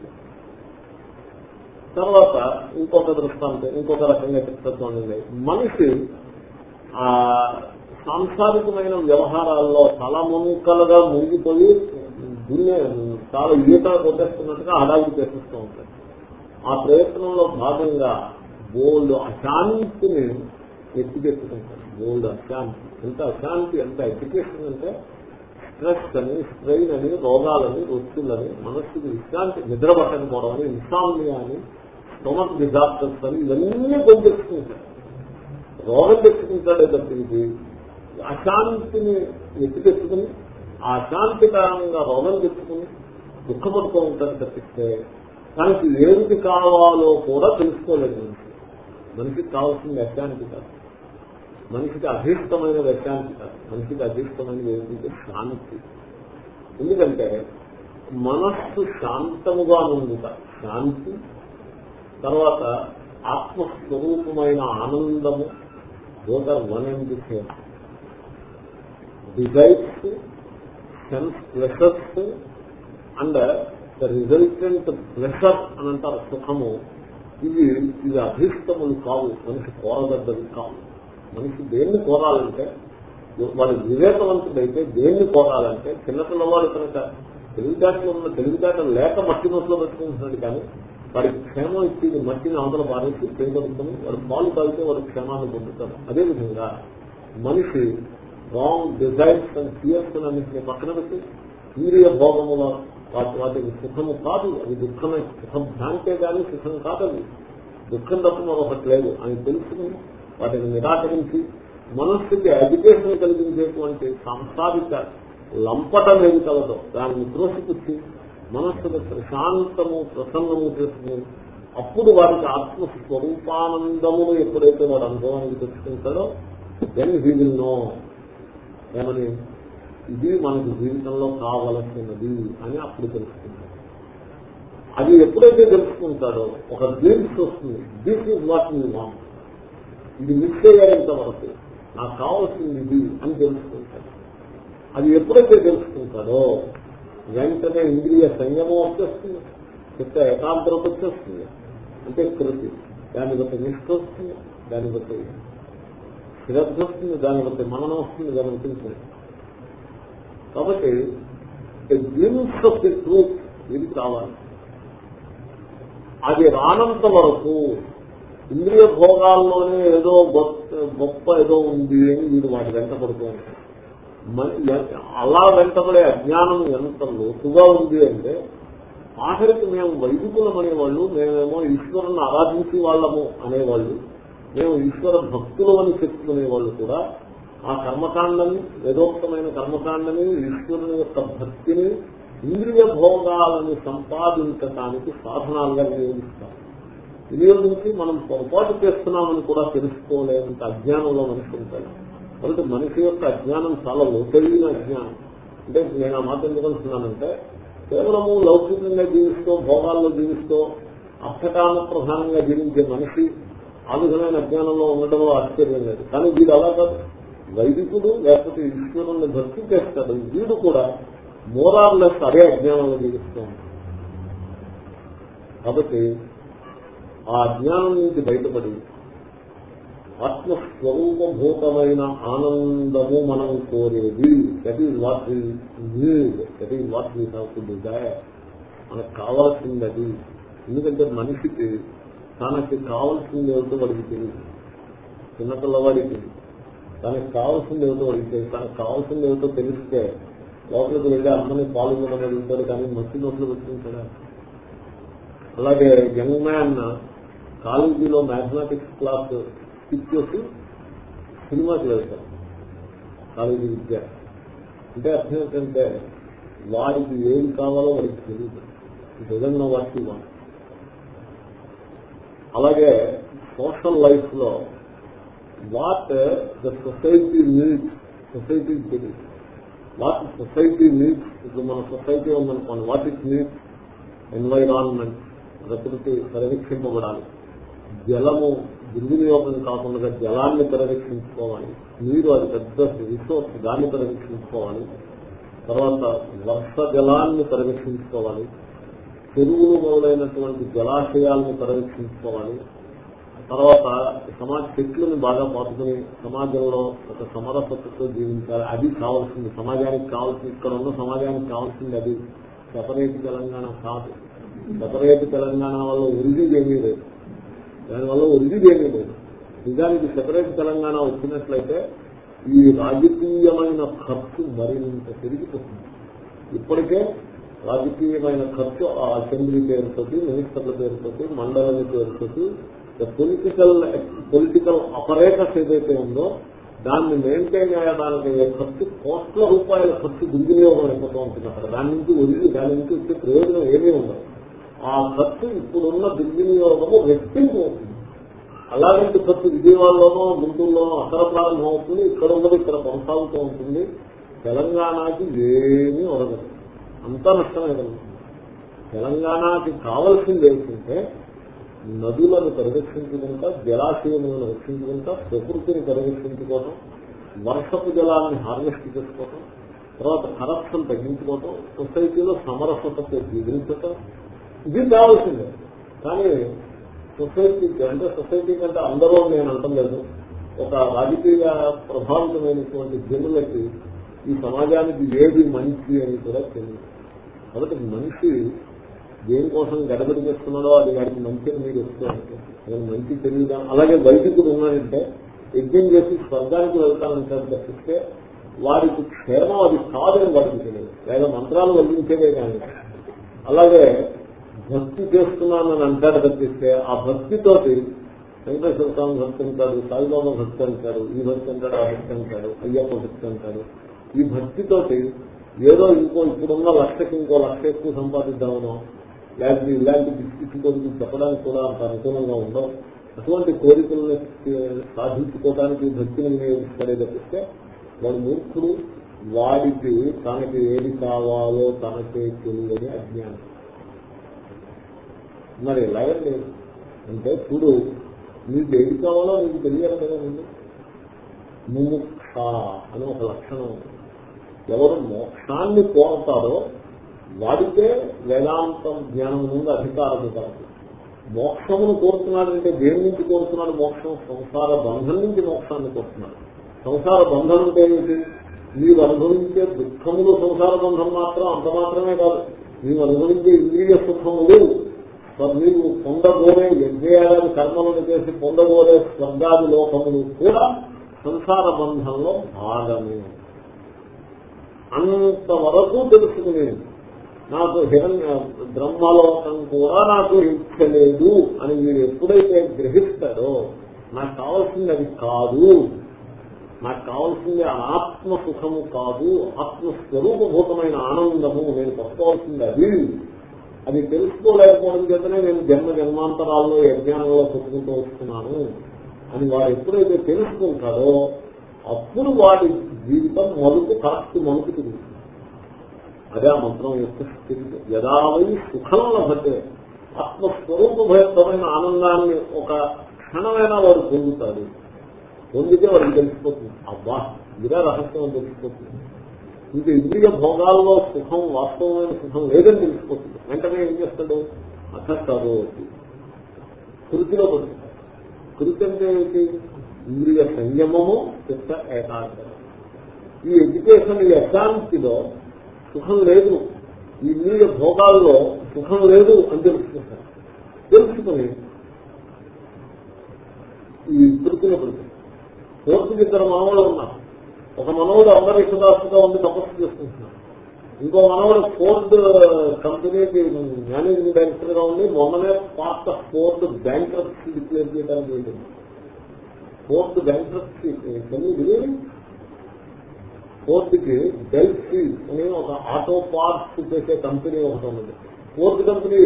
తర్వాత ఇంకొక దృష్టాంతం ఇంకొక రకంగా చెప్తుంది మనిషి ఆ సాంసారికమైన వ్యవహారాల్లో చాలా మునికలుగా మునిగిపోయి దున్నే చాలా ఈత కొట్టేస్తున్నట్టుగా హడావిడి చేసేస్తూ ఉంటాయి ఆ ప్రయత్నంలో భాగంగా బోల్డ్ అశాంతిని ఎత్తికెత్తుకుంటారు బోల్డ్ అశాంతి. ఎంత అశాంతి ఎంత ఎడ్యుకేషన్ అంటే స్ట్రెస్ అని స్ట్రెయిన్ అని రోగాలని రొచ్చులని మనస్సుకి విశ్రాంతి నిద్ర పట్టకపోవడం అని ఇన్సామ్నియా అని స్టొమక్ డిజాస్టర్స్ అని ఇవన్నీ పొందెత్తుకుంటారు రోగం తెచ్చుకుంటాడే తప్పించి అశాంతిని ఎత్తికెత్తుకుని ఆ అశాంతి కారణంగా రోగం తెచ్చుకుని దుఃఖపడుతూ ఉంటారు తప్పిస్తే దానికి ఏమిటి కావాలో కూడా తెలుసుకోలేదు మనిషికి కావాల్సిన వ్యక్తానికి కాదు. మనిషికి అభీష్టమైన వ్యక్తానికి కాదు. మనిషికి అభీష్టమైనది ఏంటంటే శాంతి. ఎందుకంటే మనస్సు శాంతముగా నుండుట శాంతి తర్వాత ఆత్మస్వరూపమైన ఆనందము దోత one and the same desires sense pleasures and the resultant pleasure అని అంటారు సుఖము. ఇది ఇది అభిష్టములు కావు మనిషి కోరదగ్గది కావు. మనిషి దేన్ని కోరాలంటే వాడు వివేకవంతుడైతే దేన్ని కోరాలంటే చిన్నపిల్లవాడు కనుక తెలివితేటలు ఉన్న తెలివితేటలు లేక మట్టి నోట్లో పెట్టుకుంటున్నాడు కానీ వాడికి క్షేమం ఇచ్చేది మట్టిని అవతల పారేసి చేయగలుగుతాము వాడు పాలు తాగితే వాడు క్షేమాన్ని పొందుతాడు. అదేవిధంగా మనిషి రాంగ్ డిజైన్స్ అండ్ ఫియర్స్ అన్నింటినీ పక్కన పెట్టి ఇంద్రియ భోగముల వాటి వాటికి సుఖము కాదు అది దుఃఖమే. సుఖం భ్రాంతే కానీ సుఖం కాదది. దుఃఖం తప్ప మరొకటి లేదు అని తెలుసుకుని వాటిని నిరాకరించి మనస్సుకి ఎడ్యుకేషన్ కలిగించేటువంటి సాంసారిక లంపటం ఏది కలదో దాన్ని త్రోసిపుచ్చి మనస్సును ప్రశాంతము ప్రసన్నము చేసుకుని అప్పుడు వారికి ఆత్మస్వరూపానందమును ఎప్పుడైతే వాడు అనుభవానికి తెచ్చుకుంటాడో దెన్ హీ విల్ నో ఏమని? ఇది మనకు జీవితంలో కావలసినది అని అప్పుడు తెలుసుకుంటాడు అది ఎప్పుడైతే తెలుసుకుంటాడో ఒక గ్లిమ్స్ వస్తుంది. This is what me want ఇది మిస్ అయ్యేంత వరకు నాకు కావాల్సింది ఇది అని తెలుసుకుంటాడు అది ఎప్పుడైతే తెలుసుకుంటాడో వెంటనే ఇంద్రియ సంయమం వచ్చేస్తుంది. చిత్త ఏకాగ్రత వచ్చేస్తుంది. అంటే కృతి దాన్ని బట్టి నిష్ఠ వస్తుంది. దాన్ని బట్టి శ్రద్ధ వస్తుంది. దాన్ని బట్టి మననం వస్తుంది. దాన్ని బట్టి కాబట్టి గ్లిమ్స్ ఆఫ్ ది ట్రూత్ ఇది కావాలి అది రానంత వరకు ఇంద్రియ భోగాల్లోనే ఏదో గొప్ప ఏదో ఉంది అని వీడు వాటి వెంట పడుతూ అలా వెంటబడే అజ్ఞానం ఎంత లోతుగా ఉంది అంటే ఆఖరికి మేము వైదికులం అనేవాళ్ళు మేమేమో ఈశ్వరుని ఆరాధించే వాళ్ళము అనేవాళ్ళు మేము ఈశ్వర భక్తులం అని చెప్పుకునేవాళ్ళు కూడా ఆ కర్మకాండని వేదోక్తమైన కర్మకాండని ఈశ్వరుని యొక్క భక్తిని ఇంద్రియ భోగాలను సంపాదించటానికి సాధనాలుగా వినియోగిస్తాం వినియోగించి మనం పొరపాటు చేస్తున్నామని కూడా తెలుసుకోలేనంత అజ్ఞానంలో మనిషి ఉంటాడు. కాబట్టి మనిషి యొక్క అజ్ఞానం చాలా లోతైన అజ్ఞానం. అంటే నేను ఆ మాట ఎందుకు కేవలము లౌకికంగా జీవిస్తూ భోగాల్లో జీవిస్తూ అర్థకామ ప్రధానంగా జీవించే మనిషి ఆ విధమైన అజ్ఞానంలో ఉండడంలో ఆశ్చర్యం లేదు. కానీ వీడు అలా కాదు. వైదికుడు లేకపోతే ఈశ్వరుణ్ణి భక్తి చేస్తాడు వీడు కూడా మోరార్లెస్ అదే అజ్ఞానంలో జీవిస్తూ కాబట్టి ఆ అజ్ఞానం నుంచి బయటపడి ఆత్మస్వరూపభూతమైన ఆనందము మనం కోరేది. That is what need that is what we have to desire మనకు కావాల్సింది అది. ఎందుకంటే మనిషికి తనకి కావాల్సింది ఏమిటో వాడికి తెలియదు. చిన్నపిల్లవాడికి తెలియదు తనకు కావాల్సింది ఏమిటో అడిగితే తనకు కావాల్సింది ఏమిటో తెలిస్తే లోపలికి వెళ్ళి అమ్మని పాల్గొనడం అడుగుతారు కానీ మట్టి నోట్లు పెట్టుకుంటాడా? అలాగే యంగ్ మ్యాన్ కాలేజీలో మ్యాథమెటిక్స్ క్లాస్ స్కిప్ చేసి సినిమాకి వెళ్తారు కాలేజీ విద్య అంటే అర్థం ఏంటంటే వాడికి ఏం కావాలో వాడికి తెలియదు నిజంగా వాటి అలాగే సోషల్ లైఫ్లో what the society needs society తెలియదు వాట్ సొసైటీ నీడ్స్ ఇప్పుడు మన సొసైటీ ఉందనుకోండి వాట్ ఇట్ నీడ్స్ ఎన్వైరాన్మెంట్ ప్రకృతి పరిరక్షింపబడాలి. జలము దుర్వినియోగం కాకుండా జలాన్ని పరిరక్షించుకోవాలి. నీరు అది పెద్ద రిసోర్స్ దాన్ని పరిరక్షించుకోవాలి. తర్వాత వర్ష జలాన్ని పరిరక్షించుకోవాలి. చెరువులు మొదలైనటువంటి జలాశయాలను పరిరక్షించుకోవాలి. తర్వాత సమాజ చెట్లను బాగా పాతుకుని సమాజంలో ఒక సమరసత్వంతో జీవించాలి. అది కావాల్సింది. సమాజానికి కావాల్సింది. ఇక్కడ ఉన్న సమాజానికి కావాల్సింది అది. సెపరేట్ తెలంగాణ కాదు. సెపరేట్ తెలంగాణ వల్ల ఉరిది ఏమీ లేదు. దానివల్ల ఉరిది ఏమీ లేదు. నిజానికి సెపరేట్ తెలంగాణ వచ్చినట్లయితే ఈ రాజకీయమైన ఖర్చు మరింత పెరిగిపోతుంది. ఇప్పటికే రాజకీయమైన ఖర్చు ఆ అసెంబ్లీ పేరుతోటి మినిస్టర్ల పేరుతోటి మండలం పేరుతోటి పొలిటికల్ పొలిటికల్ ఆపరేటర్స్ ఏదైతే ఉందో దాన్ని మెయింటైన్ చేయడానికి ఖర్చు కోట్ల రూపాయల ఖర్చు దుర్వినియోగం అయిపోతూ ఉంటుంది అక్కడ. దాని నుంచి ఒరిగి దాని నుంచి వచ్చే ప్రయోజనం ఏమీ ఉండదు. ఆ ఖర్చు ఇప్పుడున్న దుర్వినియోగము రెట్టింపు అవుతుంది. అలాంటి ఖర్చు విజయవాడలోనో గుంటూరులోనో అక్కడ ప్రారంభం అవుతుంది ఇక్కడ ఉన్నది ఇక్కడ కొనసాగుతూ ఉంటుంది. తెలంగాణకి ఏమీ ఉండదు. అంతా నష్టమే కలుగుతుంది. తెలంగాణకి కావలసింది ఏంటంటే నదులను పరిరక్షించుకుంటా జలాశయములను రక్షించుకుంటా ప్రకృతిని పరిరక్షించుకోవటం వర్షపు జలాన్ని హార్వెస్ట్ చేసుకోవటం తర్వాత కరప్షన్ తగ్గించుకోవటం సొసైటీలో సమరసతతో ఎదిరించటం ఇది కావాల్సిందే. కానీ సొసైటీ అంటే సొసైటీ కంటే అందరూ నేను అంటలేదు ఒక రాజకీయ ప్రభావితమైనటువంటి జనులకి ఈ సమాజానికి ఏది మంచి అని కూడా తెలియదు. కాబట్టి మనిషి దేనికోసం గడబడి చేస్తున్నాడో అది వాడికి మంచి అని మీరు చెప్తూ ఉంటారు మంచి తెలియదా? అలాగే వైదికుడు ఉన్నాడంటే యజ్ఞం చేసి స్వర్గానికి వెళ్తానంటారు తప్పిస్తే వారికి క్షేమం అది కాదని వాడికి తెలియదు. లేదా మంత్రాలు వదిలించేదే కానీ అలాగే భక్తి చేస్తున్నానని అంటాడు తప్పిస్తే ఆ భక్తితోటి వెంకటేశ్వర స్వామి భక్తి అంటాడు సాయిబాబా భక్తి అంటాడు ఈ భక్తి అంటాడు ఆ భక్తి అంటాడు అయ్యప్ప భక్తి అంటాడు. ఈ భక్తితోటి ఏదో ఇంకో ఇప్పుడున్న లక్షకి ఇంకో లక్ష ఎక్కువ సంపాదిద్దామనో లేకపోతే ఇలాంటి బిస్కెట్ కొరకు చెప్పడానికి కూడా అంత అనుకూలంగా ఉండవు. అటువంటి కోరికలను సాధించుకోవడానికి భక్తిని వినియోగిస్తాడే తప్పిస్తే వాడు మూర్ఖుడు వాడికి తనకి ఏది కావాలో తనకే తెలియని అజ్ఞానం. మరి ఎలాగే అంటే చూడు నీకు ఏది కావాలో నీకు తెలియాలి కదా ముందు. ముముక్ష అని ఒక లక్షణం ఎవరు మోక్షాన్ని కోరతారో వాడితే వేదాంతం జ్ఞానం ముందు అధికారం కాదు మోక్షమును కోరుతున్నాడంటే దేని నుంచి కోరుతున్నాడు మోక్షం సంసార బంధం నుంచి మోక్షాన్ని కోరుతున్నాడు. సంసార బంధం అంటే ఏమిటి? మీరు అనుభవించే దుఃఖములు సంసార బంధం మాత్రం అంత మాత్రమే కాదు. మీరు అనుభవించే ఇంద్రియ సుఖములు మీరు పొందబోరే యజ్ఞయాలని కర్మలను చేసి పొందబోరే స్వర్గాది లోకములు కూడా సంసార బంధంలో భాగమే. అంతవరకు తెలుసుకునేది. నాకు హిరణ్య బ్రహ్మలోకం కూడా నాకు ఇచ్చలేదు అని మీరు ఎప్పుడైతే గ్రహిస్తారో నాకు కావాల్సింది అది కాదు. నాకు కావాల్సింది ఆత్మ సుఖము కాదు. ఆత్మస్వరూపభూతమైన ఆనందము నేను పట్టుకోవాల్సింది అది. అది తెలుసుకోలేకపోవడం చేతనే నేను జన్మ జన్మాంతరాల్లో యజ్ఞానంలో పుట్టుకుంటూ వస్తున్నాను అని వారు ఎప్పుడైతే తెలుసుకుంటారో అప్పుడు వాడి జీవితం మలుపు కరెక్ట్ మలుపు తిరుగుతుంది. అదే ఆ మంత్రం యొక్క స్థితి యదావై సుఖం లభతే. ఆత్మస్వరూపభయమైన ఆనందాన్ని ఒక క్షణమైనా వాడు పొందుతాడు. పొందితే వాడికి తెలిసిపోతుంది. అబ్బా ఇదే రహస్యం తెలిసిపోతుంది. ఇంకా ఇంద్రియ భోగాల్లో సుఖం వాస్తవమైన సుఖం లేదని తెలిసిపోతుంది. వెంటనే ఏం చేస్తాడు? అసలు కృతిలో పడుతుంది కృతి అంటే ఏంటి ఇంద్రియ సంయమము చిత్త ఏకాగ్రత. ఈ ఎడ్యుకేషన్ ఈ అశాంతిలో సుఖం లేదు. ఈ ఇంద్రియ భోగాల్లో సుఖం లేదు అని తెలుసుకుంటారు. తెలుసుకుని ఈ కృతిలో పడుతుంది కోర్టుకి ఇద్దరు మనవాళ్ళు ఉన్నారు? ఒక మనవుడు అమరీక్షదాస్తుగా ఉండి తపస్సు చేసుకుంటున్నాడు. ఇంకో మనవాడు ఫోర్డ్ కంపెనీకి మేనేజింగ్ డైరెక్టర్గా ఉండి మొన్ననే పాత ఆఫ్ ఫోర్డ్ బ్యాంక్రప్సీ డిక్లేర్ చేయడానికి వెళ్ళింది. ఫోర్డ్ బ్యాంక్రప్సీ ఫోర్త్కి డెల్ఫీ అని ఒక ఆటో పార్ట్స్ చేసే కంపెనీ ఒకటి ఉంది. ఫోర్త్ కంపెనీ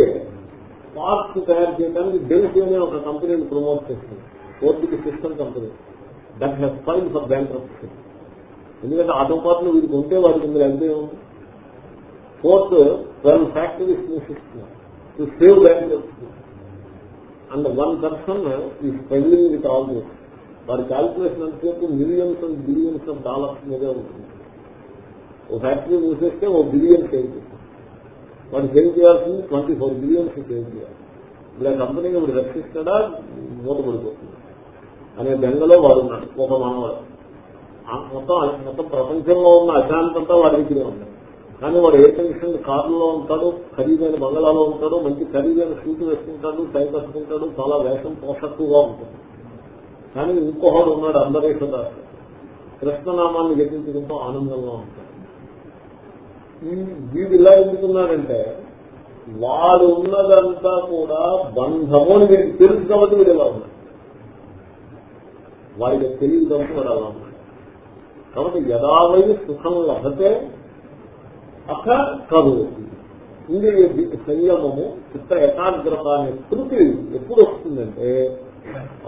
పార్ట్స్ తయారు చేయడానికి డెల్ఫీ అనే ఒక కంపెనీని ప్రమోట్ చేస్తుంది. ఫోర్త్కి system company. That has fine for bank ఎందుకంటే ఆటో పార్ట్లు వీరికి ఉంటే వాడికి ఉంది ఎంత ఉంది ఫోర్త్ ట్వెల్వ్ ఫ్యాక్టరీస్ నివసిస్తున్నారు to save bank and one person ఈ స్పెండింగ్ విత్ ఆల్ దిస్ వారి క్యాల్కులేషన్ అంతసేపు millions and billions of dollars మీదే ఉంటుంది. ఓ ఫ్యాక్టరీ మూసేస్తే ఓ బిలియన్ సేవ్ వాడు సేవ్ చేయాల్సింది? ట్వంటీ ఫోర్ బిలియన్స్ సేవ్ చేయాలి. ఇలా కంపెనీ ఇప్పుడు రక్షిస్తాడా? మూతపడిపోతుంది. అనే బెంగలో వాడు ఉన్నాడు ఒక మానవాడు. మొత్తం మొత్తం ప్రపంచంలో ఉన్న అశాంతంతా వాడి దగ్గరే ఉంది. కానీ వాడు ఏ కండిషన్ కారులో ఉంటాడు ఖరీదైన బంగళాలో ఉంటాడు మంచి ఖరీదైన సూట్ వేసుకుంటాడు టై కట్టుకుంటాడు చాలా వేషం పోషక్కుగా ఉంటుంది. కానీ ఇంకొకడు ఉన్నాడు అందరేష కదా కృష్ణనామాన్ని జపించుకుంటూ ఆనందంగా ఉంటాడు వీడు ఇలా ఎందుకున్నాడంటే వాడు ఉన్నదంతా కూడా బంధము అని వీడికి తెలుసు కాబట్టి వీడు ఇలా ఉన్నాడు. వాడికి తెలియదు కాబట్టి వాడు అలా ఉన్నాడు. కాబట్టి యథావై సుఖం లభతే అథ కదు ఇంద్రియ సంయమము చిత్త ఏకాగ్రత అనే కృతి ఎప్పుడు వస్తుందంటే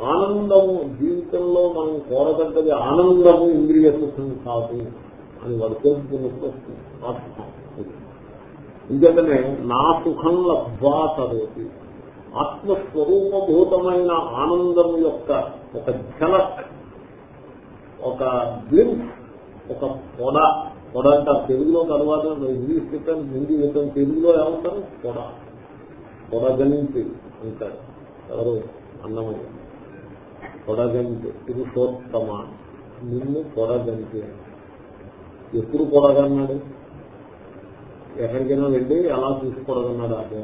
ఆనందము జీవితంలో మనం కోరగడ్డది ఆనందము ఇంద్రియ సుఖం కాదు అని వాడు తెలుసుకున్నప్పుడు వస్తుంది. ఆ ఎందుకంటే నా సుఖం లబ్ధ్వా కరోతి ఆత్మస్వరూపభూతమైన ఆనందం యొక్క ఒక ఝలక్ ఒక గ్లిమ్స్ ఒక పొడ. పొడ అంటారు తెలుగులో తర్వాత ఇంగ్లీష్ చెప్పాను హిందీ చెప్పాను తెలుగులో ఏమంటారు? పొడ. పొడ పొడగలించి అంటారు. ఎవరు? అన్నమయ్య. పొడగంటి పురుషోత్తమ నిన్ను పొడగంటి ఎప్పుడు పొడగన్నాడు ఎక్కడికైనా వెళ్ళి అలా చూసి పొడగన్నాడు అదే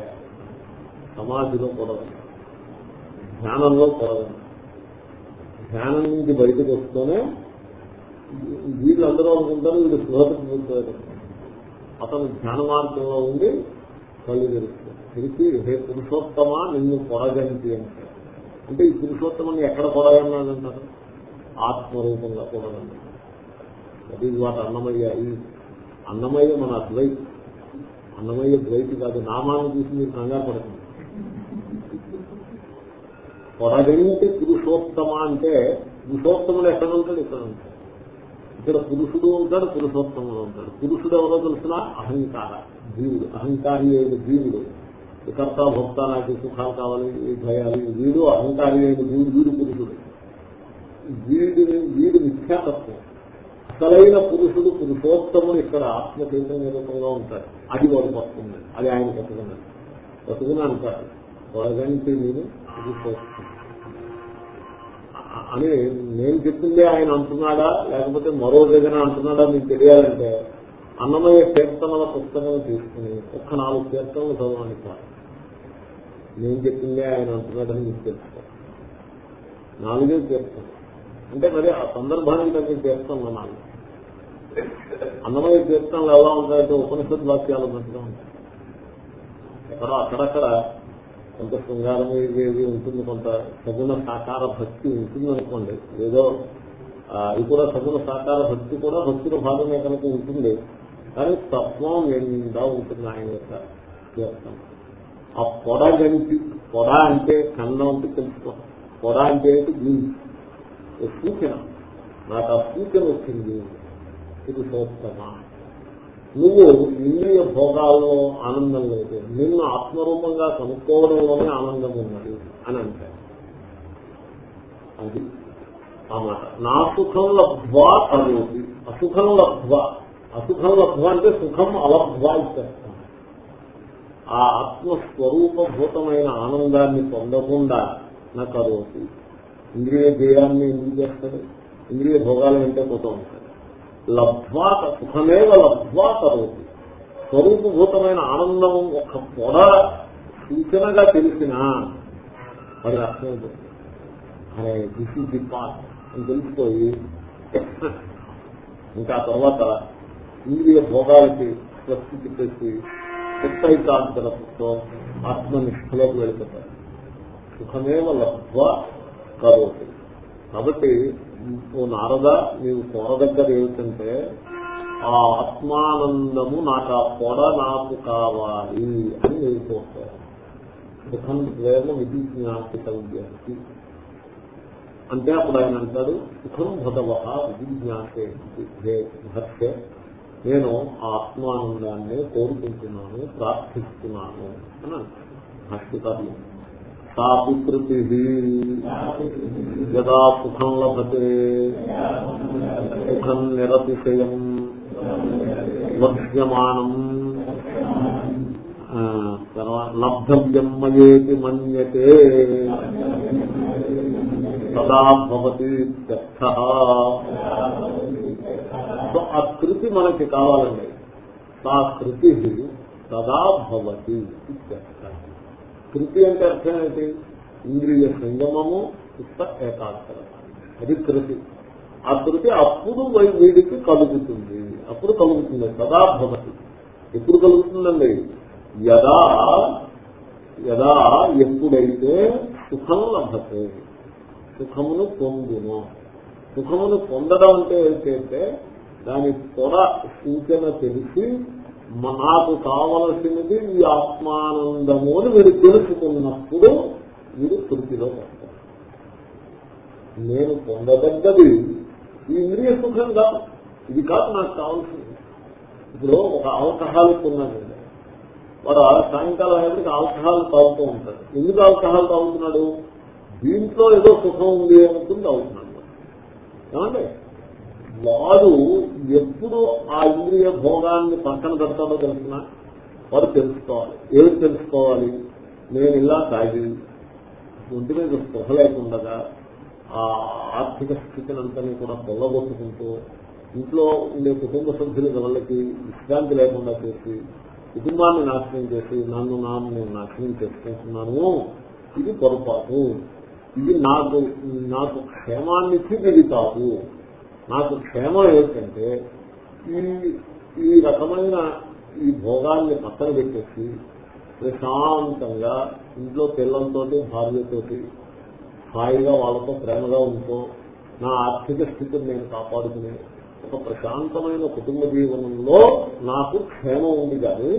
సమాధిలో పొడగన్నాడు ధ్యానంలో పొడగన్నాడు ధ్యానం నుంచి బయటకు వస్తూనే వీళ్ళు అందరూ అనుకుంటారు వీడు స్లోత అతను ధ్యాన మార్గంలో ఉండి కళ్ళు తెరుస్తుంది తెరిచి హే పురుషోత్తమా నిన్ను పొడగంటి అంటారు అంటే ఈ పురుషోత్తమాన్ని ఎక్కడ కొడాలన్నాడంటారు ఆత్మరూపంగా పొడగన్నాడు అది వాటి అన్నమయ్య ఈ అన్నమయ్య మన అద్వైత్. అన్నమయ్య ద్వైతి కాదు నామాన్ని చూసి మీరు కంగారు పడుతుంది కొడగలిగితే పురుషోత్తమ అంటే పురుషోత్తముడు ఎక్కడ ఉంటాడు? ఇక్కడ ఉంటాడు. ఇక్కడ పురుషుడు ఉంటాడు పురుషోత్తముడు ఉంటాడు. పురుషుడు ఎవరో తెలిసిన? అహంకార. జీవుడు. అహంకారి అయిన జీవుడు. వికర్త భోక్త నాకు సుఖాలు కావాలి ఈ భయాలు వీడు అహంకారి వీడు వీడు పురుషుడు. వీడిని వీడు మిథ్యాతత్వం. అసలైన పురుషుడు పురుషోత్తముడు ఇక్కడ ఆత్మ చైతన్య రూపంగా ఉంటాడు. అది వాడు పట్టుకున్నాడు. అది ఆయన పట్టుకున్నాడు. పట్టుకుని అంటాడు వరగంటి నేను పురుషోత్తం అని నేను చెప్పిందే ఆయన అంటున్నాడా? లేకపోతే మరో దగ్గర అంటున్నాడా? మీకు తెలియాలంటే అన్నమయ్య కీర్తనల పుస్తకం తీసుకుని ఒక్క నాలుగు కీర్తనలు చదవాలి సార్. నేను చెప్పిందే ఆయన అంటున్నాడని మీకు తెలుసుకో నాలుగే కీర్తన అంటే మరి ఆ సందర్భానికి తగ్గ కీర్తనలు నాలుగు. అందమైన కీర్తనలు ఎలా ఉంటాయంటే ఉపనిషత్ వాక్యాలు ఉన్నట్టుగా ఉంటాయి. ఎక్కడో అక్కడక్కడ కొంత శృంగారం ఏది ఉంటుంది కొంత సగుణ సాకార భక్తి ఉంటుంది అనుకోండి. ఏదో ఇది కూడా సగుణ సాకార భక్తి కూడా భక్తుల భాగమే కనుక ఉంటుంది. కానీ తత్వం నిండా ఉంటుంది ఆయన యొక్క కీర్తన ఆ పొడ గంటి పొడ అంటే కన్నం అంటే తెలుసుకో. పొడ అంటే ఏంటి? సూచన. నాకు ఆ సూచన వచ్చింది. ఇది సోత్తమా నువ్వు ఇంద్రియ భోగాల్లో ఆనందం లేదు. నిన్ను ఆత్మరూపంగా కనుక్కోవడంలోనే ఆనందం ఉన్నది అని అంటారు. అది అన్నమాట నా సుఖం లబ్ధ్వా కరోతి అసుఖం లబ్ధ్వ. అసుఖం లబ్ధ్వ అంటే సుఖం అలబ్ధ్వా ఇస్తారు. ఆ ఆత్మస్వరూపభూతమైన ఆనందాన్ని పొందకుండా నా కరోతి ఇంద్రియ జయాన్ని ఎందుకు చేస్తాడు? ఇంద్రియ భోగాలు వెంటే పోతూ ఉంటాడు. లబ్ధ్వా సుఖమేవ లబ్ధ్వా కరోతి స్వరూపభూతమైన ఆనందం ఒక పొడ సూచనగా తెలిసినా అది అర్థమైపోతుంది అరే దిస్ ఇస్ ది పాత్ అని తెలిసిపోయి ఇంకా తర్వాత ఇంద్రియ భోగాలకి ప్రస్తుతి చెప్పేసి చిత్తైకాంతరతో ఆత్మనిష్ఠలోకి వెళ్ళిపోతారు. సుఖమేవ లబ్ధ్వా కరోతి. కాబట్టి ఓ నారద నీవు కోరదగ్గర ఏమిటంటే ఆ ఆత్మానందము నాకు ఆ పొడ నాకు కావాలి అని నేను కోరుతాను సుఖం ప్రేమ విధి జ్ఞాపితవ్యానికి అంటే అప్పుడు ఆయన అంటాడు సుఖం భగవ జ్ఞాపే మహత్య. నేను ఆత్మానందాన్ని కోరుకుంటున్నాను ప్రార్థిస్తున్నాను అని అంటాడు. భాష్యకారులు సాపికృతి యదా సుఖం లభతే సుఖం నిరతిశయం లభ్యమానం లబ్ధవ్యం మయేతి మన్యతే సదా భవతి ఆ కృతి మనకి కావాలండి. ఆ కృతి సదా భవతి కృతి అంటే అర్థం ఏంటి? ఇంద్రియ సంగమము చిత్త ఏకాగ్రత. అది కృతి. ఆ కృతి అప్పుడు వీడికి కలుగుతుంది. అప్పుడు కలుగుతుంది. సదా భవతి. ఎప్పుడు కలుగుతుందండి? యదా యదా ఎప్పుడైతే సుఖం లభతే సుఖమును పొందును. సుఖమును పొందడం అంటే ఏంటంటే దాని త్వర సూచన తెలిసి నాకు కావలసినది ఈ ఆత్మానందము అని మీరు తెలుసుకున్నప్పుడు మీరు తృప్తిలో పడతారు. నేను పొందదగ్గది ఈ ఇంద్రియ సుఖం కాదు ఇది కాదు నాకు కావాల్సింది. ఇప్పుడు ఒక ఆల్కహాల్ ఉన్నాడండి వాడు సాయంకాలం అయ్యేప్పటికి ఆల్కహాల్ తాగుతూ ఉంటాడు. ఎందుకు ఆల్కహాల్ తాగుతున్నాడు? దీంట్లో ఏదో సుఖం ఉంది అనుకుని తాగుతున్నాడు. ఏమండి? వారు ఎప్పుడు ఆ ఇంద్రియ భోగాన్ని పక్కన పెడతాడో తెలుసిన వారు తెలుసుకోవాలి. ఏది తెలుసుకోవాలి? నేను ఇలా తాగి ఒంటి మీద స్పృహ లేకుండగా ఆ ఆర్థిక స్థితిని అంతా కూడా పొల్లగొట్టుకుంటూ ఇంట్లో ఉండే కుటుంబ సభ్యుల వాళ్ళకి విశ్రాంతి లేకుండా చేసి కుటుంబాన్ని నాశనం చేసి నన్ను నాన్ను నేను నాశనం చేసుకుంటున్నాను. ఇది పొరపాటు. ఇది నాకు నాకు క్షేమాన్నిచ్చి ఇది కాదు. నాకు క్షేమం ఏంటంటే ఈ ఈ రకమైన ఈ భోగాల్ని పక్కన పెట్టేసి ప్రశాంతంగా ఇంట్లో పిల్లలతోటి భార్యతోటి హాయిగా వాళ్ళతో ప్రేమగా ఉంటూ నా ఆర్థిక స్థితిని నేను కాపాడుకునే ఒక ప్రశాంతమైన కుటుంబ జీవనంలో నాకు క్షేమం ఉంది కానీ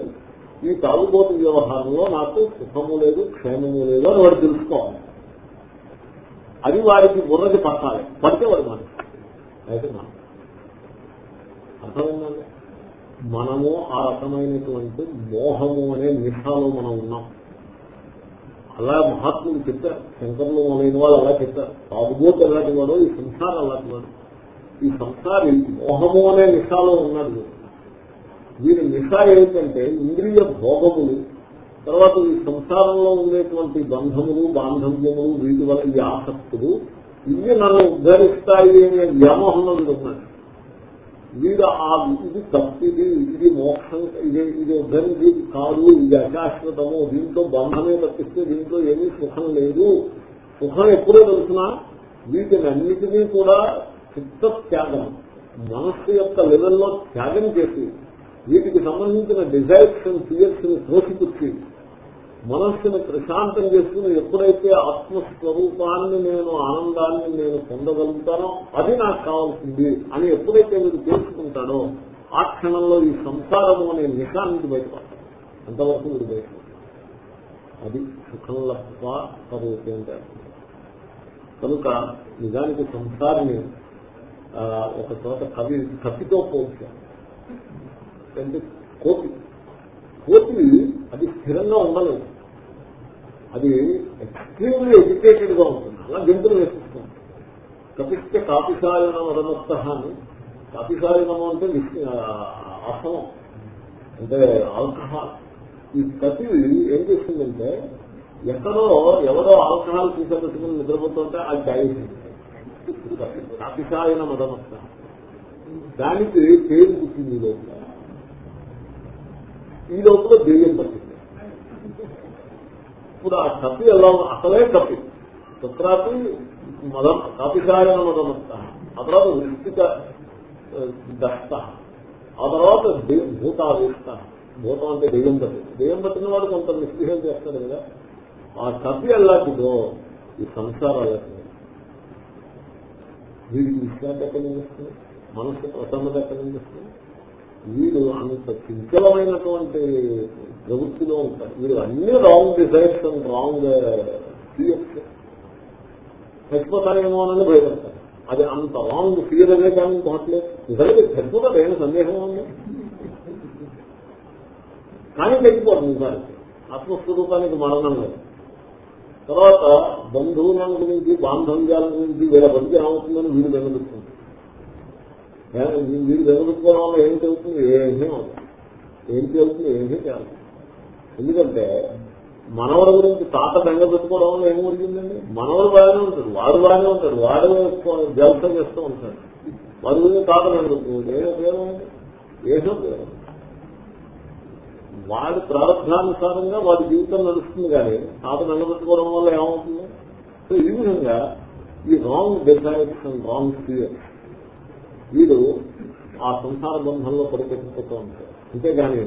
ఈ తాగుబోతు వ్యవహారంలో నాకు సుఖము లేదు క్షేమము లేదు అని వాడు తెలుసుకోవాలి. అది వారికి బుర్రకి పట్టాలి పడితే వాడు మాట అయితే మనం అర్థమైందండి మనము ఆ రకమైనటువంటి మోహము అనే నిషాలో మనం ఉన్నాం. అలా మహాత్ములు చెప్పారు. శంకర్లు మొదలైన వాళ్ళు అలా చెప్పారు. తాగుబోతు ఎలాంటి వాడు? ఈ సంసారం అలాంటి వాడు? ఈ సంసారి మోహము అనే నిషాలో ఉన్నాడు వీరి నిష ఏమిటంటే ఇంద్రియ భోగములు తర్వాత ఈ సంసారంలో ఉండేటువంటి బంధములు బాంధవ్యములు వీటి వల్ల ఈ ఆసక్తులు ఇవి నన్ను ఉద్ధరిస్తాయి అనే వ్యామోహంలో వీడు ఉన్నాడు వీడు ఆ ఇది తప్పిది ఇది మోక్షం ఇది ఇది ఉద్ధరించి కాదు ఇది అశాశ్వతము దీంట్లో బంధమే తప్పిస్తే దీంట్లో ఏమీ సుఖం లేదు. సుఖం ఎప్పుడో తెలిసినా? వీటిని అన్నిటినీ కూడా చిత్త త్యాగం మనస్సు యొక్క లెవెల్లో త్యాగం చేసి వీటికి సంబంధించిన డిజైర్స్ ఫియర్స్ని తోసిపుచ్చి మనస్సును ప్రశాంతం చేసుకుని ఎప్పుడైతే ఆత్మస్వరూపాన్ని నేను ఆనందాన్ని నేను పొందగలుగుతానో అది నాకు కావాల్సింది అని ఎప్పుడైతే మీరు తెలుసుకుంటాడో ఆ క్షణంలో ఈ సంసారము అనే నిషానికి బయటపడతాను అంతవరకు మీరు బయటపడతారు అది సుఖం లభ్వ కనుక నిజానికి సంసారిని ఒక చోట కవి కత్తితో పోల్చారు అంటే కోపి కోతి అది స్థిరంగా ఉండలేదు అది ఎక్స్ట్రీమ్లీ ఎడ్యుకేటెడ్గా ఉంటుంది. అలా గెంతులు వేసిస్తుంది కపిష్ట కాపిసాయనం వదనొత్త అని కాపిసాయనము అంటే అసమం అంటే ఆల్కహాల్. ఈ కతి ఏం చేస్తుందంటే ఎక్కడో ఎవరో ఆల్కహాల్ తీసేపెట్టుకుని నిద్రపోతుంటే అది తాగేసింది కాపిసాయన మదనొత్త దానికి పేరు పుట్టింది లేదు ఈ లోపల దెయ్యం పట్టింది. ఇప్పుడు ఆ కపి ఎలా అసలే కపి. తత్రాపి మదం కాపిసాయన మదమస్త ఆ తర్వాత వృష్టిక దస్త ఆ తర్వాత భూతావేస్త భూతం అంటే దెయ్యం పట్టింది. దెయ్యం పట్టిన వాడు కొంత మిస్బిహేవ్ చేస్తాడు కదా. ఆ కపి ఎలాంటిదో ఈ సంసారం అలాంటిది వీడికి విశ్రాంతి ఎక్కడ నుంచి వస్తుంది మనసు ప్రసన్నత ఎక్కడ నుంచి వస్తుంది వీడు అంత చించలమైనటువంటి ప్రవృత్తిలో ఉంటారు వీడు అన్ని wrong desires and wrong fears చచ్చిపోతారేమో అని భయపడతారు అది అంత రాంగ్ ఫియర్ అనే కానీ ఇంకోట్లేదు నిజంగా చచ్చిపోతారు ఏమైనా సందేహం ఉంది? కానీ చచ్చిపోతుంది సార్ ఆత్మస్వరూపానికి మరణం లేదు. తర్వాత బంధువుల గురించి బాంధవ్యాల గురించి వీళ్ళ బతికి ఏమవుతుందని వీడు వెనలుస్తుంది వీళ్ళు వెనలుకోవడం వల్ల ఏం తెలుస్తుంది? ఏమీ అవుతుంది. ఏం తెలుస్తుంది? ఏమీ చేయాలి ఎందుకంటే మనవడ గురించి తాత బెంగ పెట్టుకోవడం వల్ల ఏం జరిగిందండి? మనవడు బాగానే ఉంటాడు వాడు బాగానే ఉంటాడు వాడు జలసం చేస్తూ ఉంటాడు. వాడి గురించి తాత బెంగ పెట్టుకోవాలి ఏం ఉపయోగం ఏదో ఉపయోగం? వాడి ప్రారంభానుసారంగా వాడి జీవితం నడుస్తుంది కానీ తాత నిలబెట్టుకోవడం వల్ల ఏమవుతుంది? సో ఈ విధంగా ఈ wrong desires and wrong fears వీడు ఆ సంసార బంధంలో పరిపెట్టుకుంటూ ఉంటాడు అంతేగాని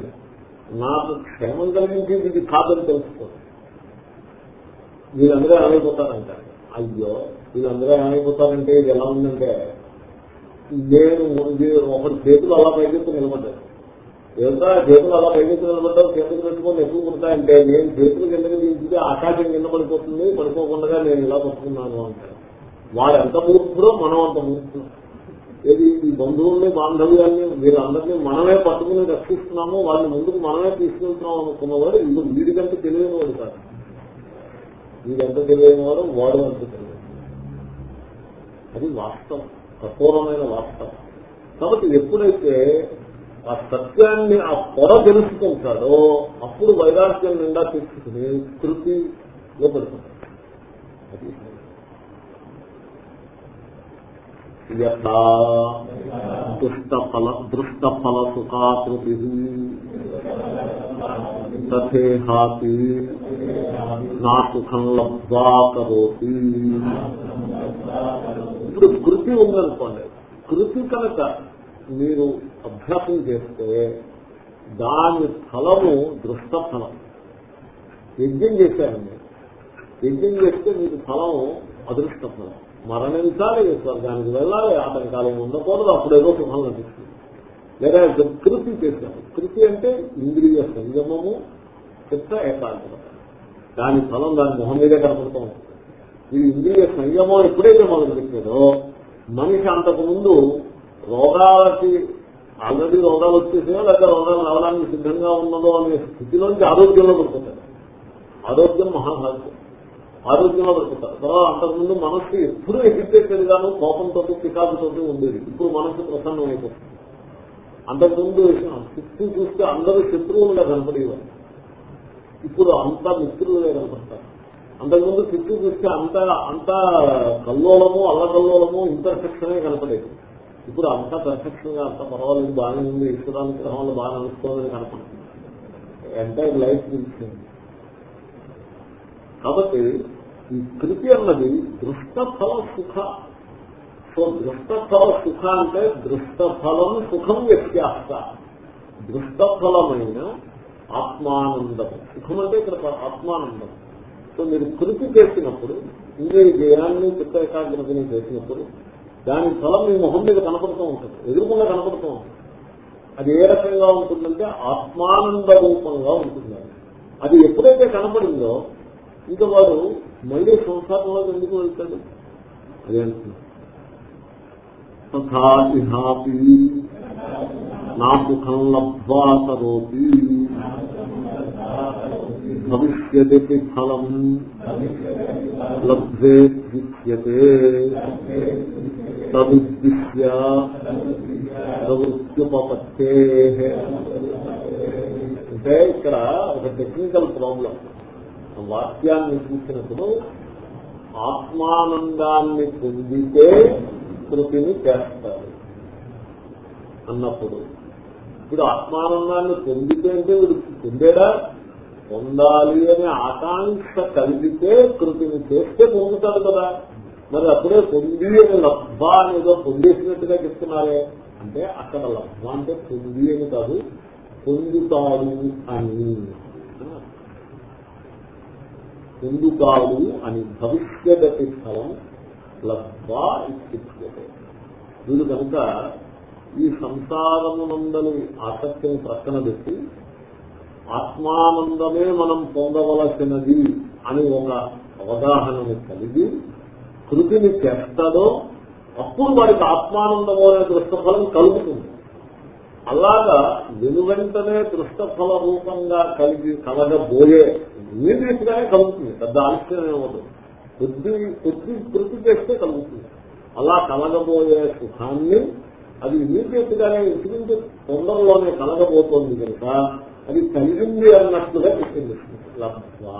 నాకు క్షేమం కలిగించి ఇది కాదని తెలుసుకోండి. వీళ్ళందరూ ఏమైపోతారంటారు అయ్యో వీళ్ళందరూ ఏమైపోతారంటే ఇది ఎలా ఉందంటే నేను ఒకటి చేతులు అలా పైకెత్తు నిలబడ్డాను ఏమిటా చేతులు అలా పైకెత్తు నిలబడ్డావు? చేతులు పెట్టుకొని ఎక్కువ కుడతాయంటే నేను చేతులు కిందకి దించితే ఆకాశం కింద పడిపోతుంది పడిపోకుండా నేను ఇలా పట్టుకున్నాను అంటారు వాడు ఎంత మూర్ఖుడో మనం అంత మూర్ఖుడు ఏది ఈ బంధువుల్ని బాంధవ్యాల్ని వీరందరినీ మనమే పట్టుకుని రక్షిస్తున్నాము వాళ్ళని ముందుకు మనమే తీసుకెళ్తున్నాం అనుకున్నవాడు ఇందుకు వీడికంటే తెలియని వాడు కాదు. వీడంత తెలియని వాడు వాడు అంత తెలియదు అది వాస్తవం. కఠోరమైన వాస్తవం. కాబట్టి ఎప్పుడైతే ఆ సత్యాన్ని ఆ పొర తెలుసుకుంటాడో అప్పుడు వైరాగ్యం నిండా తీసుకుని తృప్తి లోపడుతుంది అది దృష్టఫల దృష్టఫల సుఖాకృతి తథేహాతి నా సుఖం లబ్ధా కరోతి. ఇప్పుడు కృతి ఉందనుకోండి. కృతి కనుక మీరు అభ్యాసం చేస్తే దాని ఫలము దృష్ట ఫలం యజ్ఞం చేశారండి. యజ్ఞం చేస్తే మీకు ఫలం అదృష్ట ఫలం మరణించాలి స్వర్గానికి వెళ్ళాలి ఆటంకాలు ఉండకూడదు అప్పుడేదో సుఖం లభిస్తుంది. లేదా కృతి చేశారు. కృతి అంటే ఇంద్రియ సంయమము చిత్త ఏకాగ్రత. దాని ఫలం దాని మొహం మీదే కనపడుతూ ఉంటుంది. ఈ ఇంద్రియ సంయమం ఎప్పుడైతే మొదలు పెట్టారో మనిషి అంతకు ముందు రోగాలకి ఆల్రెడీ రోగాలు వచ్చేసాయో లేదా రోగాలు రావడానికి సిద్ధంగా ఉన్నదో అనే స్థితిలోంచి ఆరోగ్యంలో పడుకుంటారు ఆరోగ్యం మహాభాగ్యం. ఆరోగ్యంలో పడుకుంటారు అంతకుముందు మనస్సు ఎప్పుడు ఎగ్జిటేటెడ్ గాను కోపంతో చికాకుతో ఉండేది. ఇప్పుడు మనస్సు ప్రసన్నం అయిపోతుంది అంతకుముందు చుట్టూ చూస్తే అందరూ శత్రువులుగా కనపడేవారు. ఇప్పుడు అంతా మిత్రులుగా కనపడతారు. అంతకుముందు చుట్టూ చూస్తే అంత అంతా కల్లోలము అల్లకల్లోలము ఇంటర్సెక్షనే కనపడేది. ఇప్పుడు అంతా పర్ఫెక్షన్గా అంత పర్వాలేదు. బాగానే ఉంది. ఈశ్వరానుగ్రహంలో బాగా నడుస్తుందని కనపడుతుంది. ఎంటైర్ లైఫ్ తెలిసింది కాబట్టి ఈ కృతి అన్నది దృష్టఫల సుఖ. సో దృష్టఫల సుఖ అంటే దృష్టఫలం సుఖం వ్యత్యాస. దృష్టఫలమైన ఆత్మానందం సుఖం అంటే ఇక్కడ ఆత్మానందం సో మీరు కృతి చేసినప్పుడు ఇంద్రియ జయాన్ని చిత్త ఏకాగ్రతని చేసినప్పుడు దాని ఫలం మీ మొహం మీద కనపడుతూ ఉంటుంది. ఎదురుకుండా కనపడుతూ ఉంటుంది. అది ఏ రకంగా ఉంటుందంటే ఆత్మానంద రూపంగా ఉంటుంది అది ఎప్పుడైతే కనపడిందో ఇంకా వాడు మళ్ళీ సంసారంలో ఎందుకు వెళ్తాడు అది అంటున్నాడు తథాపి నా సుఖం లబ్ధ్వా కరోతి భవిష్యతి ఫలం లబ్ధే విద్యతే తదుద్దిశ్య ప్రవృత్తిపత్తే అంటే ఇక్కడ ఒక టెక్నికల్ ప్రాబ్లం వాక్యాన్ని చూసినప్పుడు ఆత్మానందాన్ని పొందితే కృతిని చేస్తారు. అన్నప్పుడు ఇప్పుడు ఆత్మానందాన్ని పొందితే అంటే వీడు పొందేడా? పొందాలి అనే ఆకాంక్ష కలిగితే కృతిని చేస్తే పొందుతాడు కదా. మరి అప్పుడే పొంది అని లబ్ధ అనేదో పొందేసినట్టుగా చెప్తున్నారే. అంటే అక్కడ లబ్ధ అంటే పొంది అని కాదు పొందుతాడు అని. ఎందుకాదు అని భవిష్యదతి ఫలం లబ్ధా ఇచ్చితే వీడు కనుక ఈ సంసారమునందని ఆసక్తిని ప్రక్కన పెట్టి ఆత్మానందమే మనం పొందవలసినది అని ఒక అవగాహనని కలిగి కృతిని చేస్తాడో అప్పుడు వారికి ఆత్మానందము అనే దృష్టఫలం కలుగుతుంది. అలాగా వెనువెంటనే దృష్టఫల రూపంగా కలిగి కలగబోయే ఇమీడియట్ గానే కలుగుతుంది. పెద్ద ఆలస్యం ఏమవుతుంది కొద్ది కొద్ది కృతి చేస్తే కలుగుతుంది. అలా కలగబోయే సుఖాన్ని అది ఇమీడియట్ గానే ఇంచుమించు తొందరలోనే కలగబోతోంది కనుక అది కలిగింది అన్నట్లుగా చెప్పింది. లబ్ధ్వా.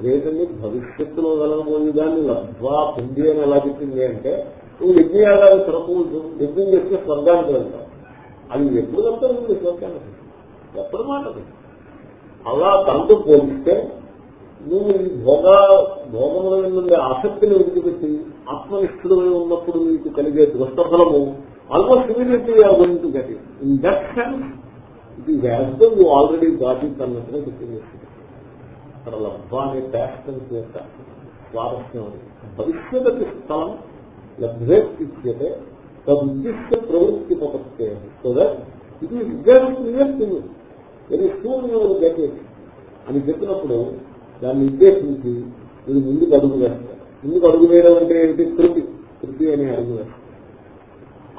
అదేంటండి భవిష్యత్తులో కలగబోయే దాన్ని లబ్ధ్వా పొంది అని ఎలా చెప్పింది అంటే నువ్వు యజ్ఞయాగాలు తిరగకూడదు యజ్ఞం చేస్తే స్వర్గానికి వెళ్తావు. అది ఎప్పుడు వెళ్తావు? స్వర్గానికి ఎప్పుడు మాట అలా తనకు పోలిస్తే నువ్వు ఈ భోగ భోగముల నుండి ఆసక్తిని విడిచిపెట్టి ఆత్మనిష్ఠుడమై ఉన్నప్పుడు నీకు కలిగే దృష్టఫలము almost immediately going got in that sense it is as నువ్వు ఆల్రెడీ గాట్ అన్నట్టుగా గుర్తించేస్తుంది అక్కడ లబ్ధ అనే ప్యాషన్స్ యొక్క స్వారస్యం అది భవిష్యత్ స్థలం లబ్ధే ఇచ్చేతే తదుద్దిష్ట ప్రవృత్తి పపత్తే so that it is very clear to very soon your get it అని చెప్పినప్పుడు దాన్ని ఉద్దేశించి ఇది ముందుకు అడుగు వేస్తారు ముందుకు అడుగు వేయడం అంటే ఏంటి కృతి. కృతి అనే అడుగు వేస్తారు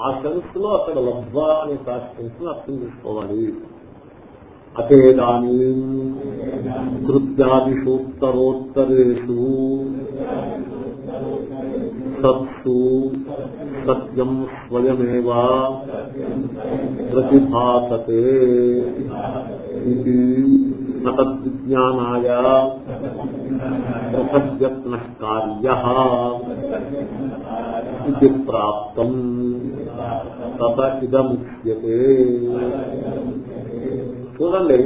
ఆ సెన్స్లో అక్కడ లబ్ధ అనే సెన్స్ అర్థం చేసుకోవాలి. అతేదాని కృత్యాదిషూత్తరోత్తరేషు సత్సు సత్యం స్వయమేవా ప్రతిభాసతే నతద్విజ్ఞానాయ ప్రసద్యత్న కార్య ఇది ప్రాప్తం తత ఇదముచ్యతే చూడండి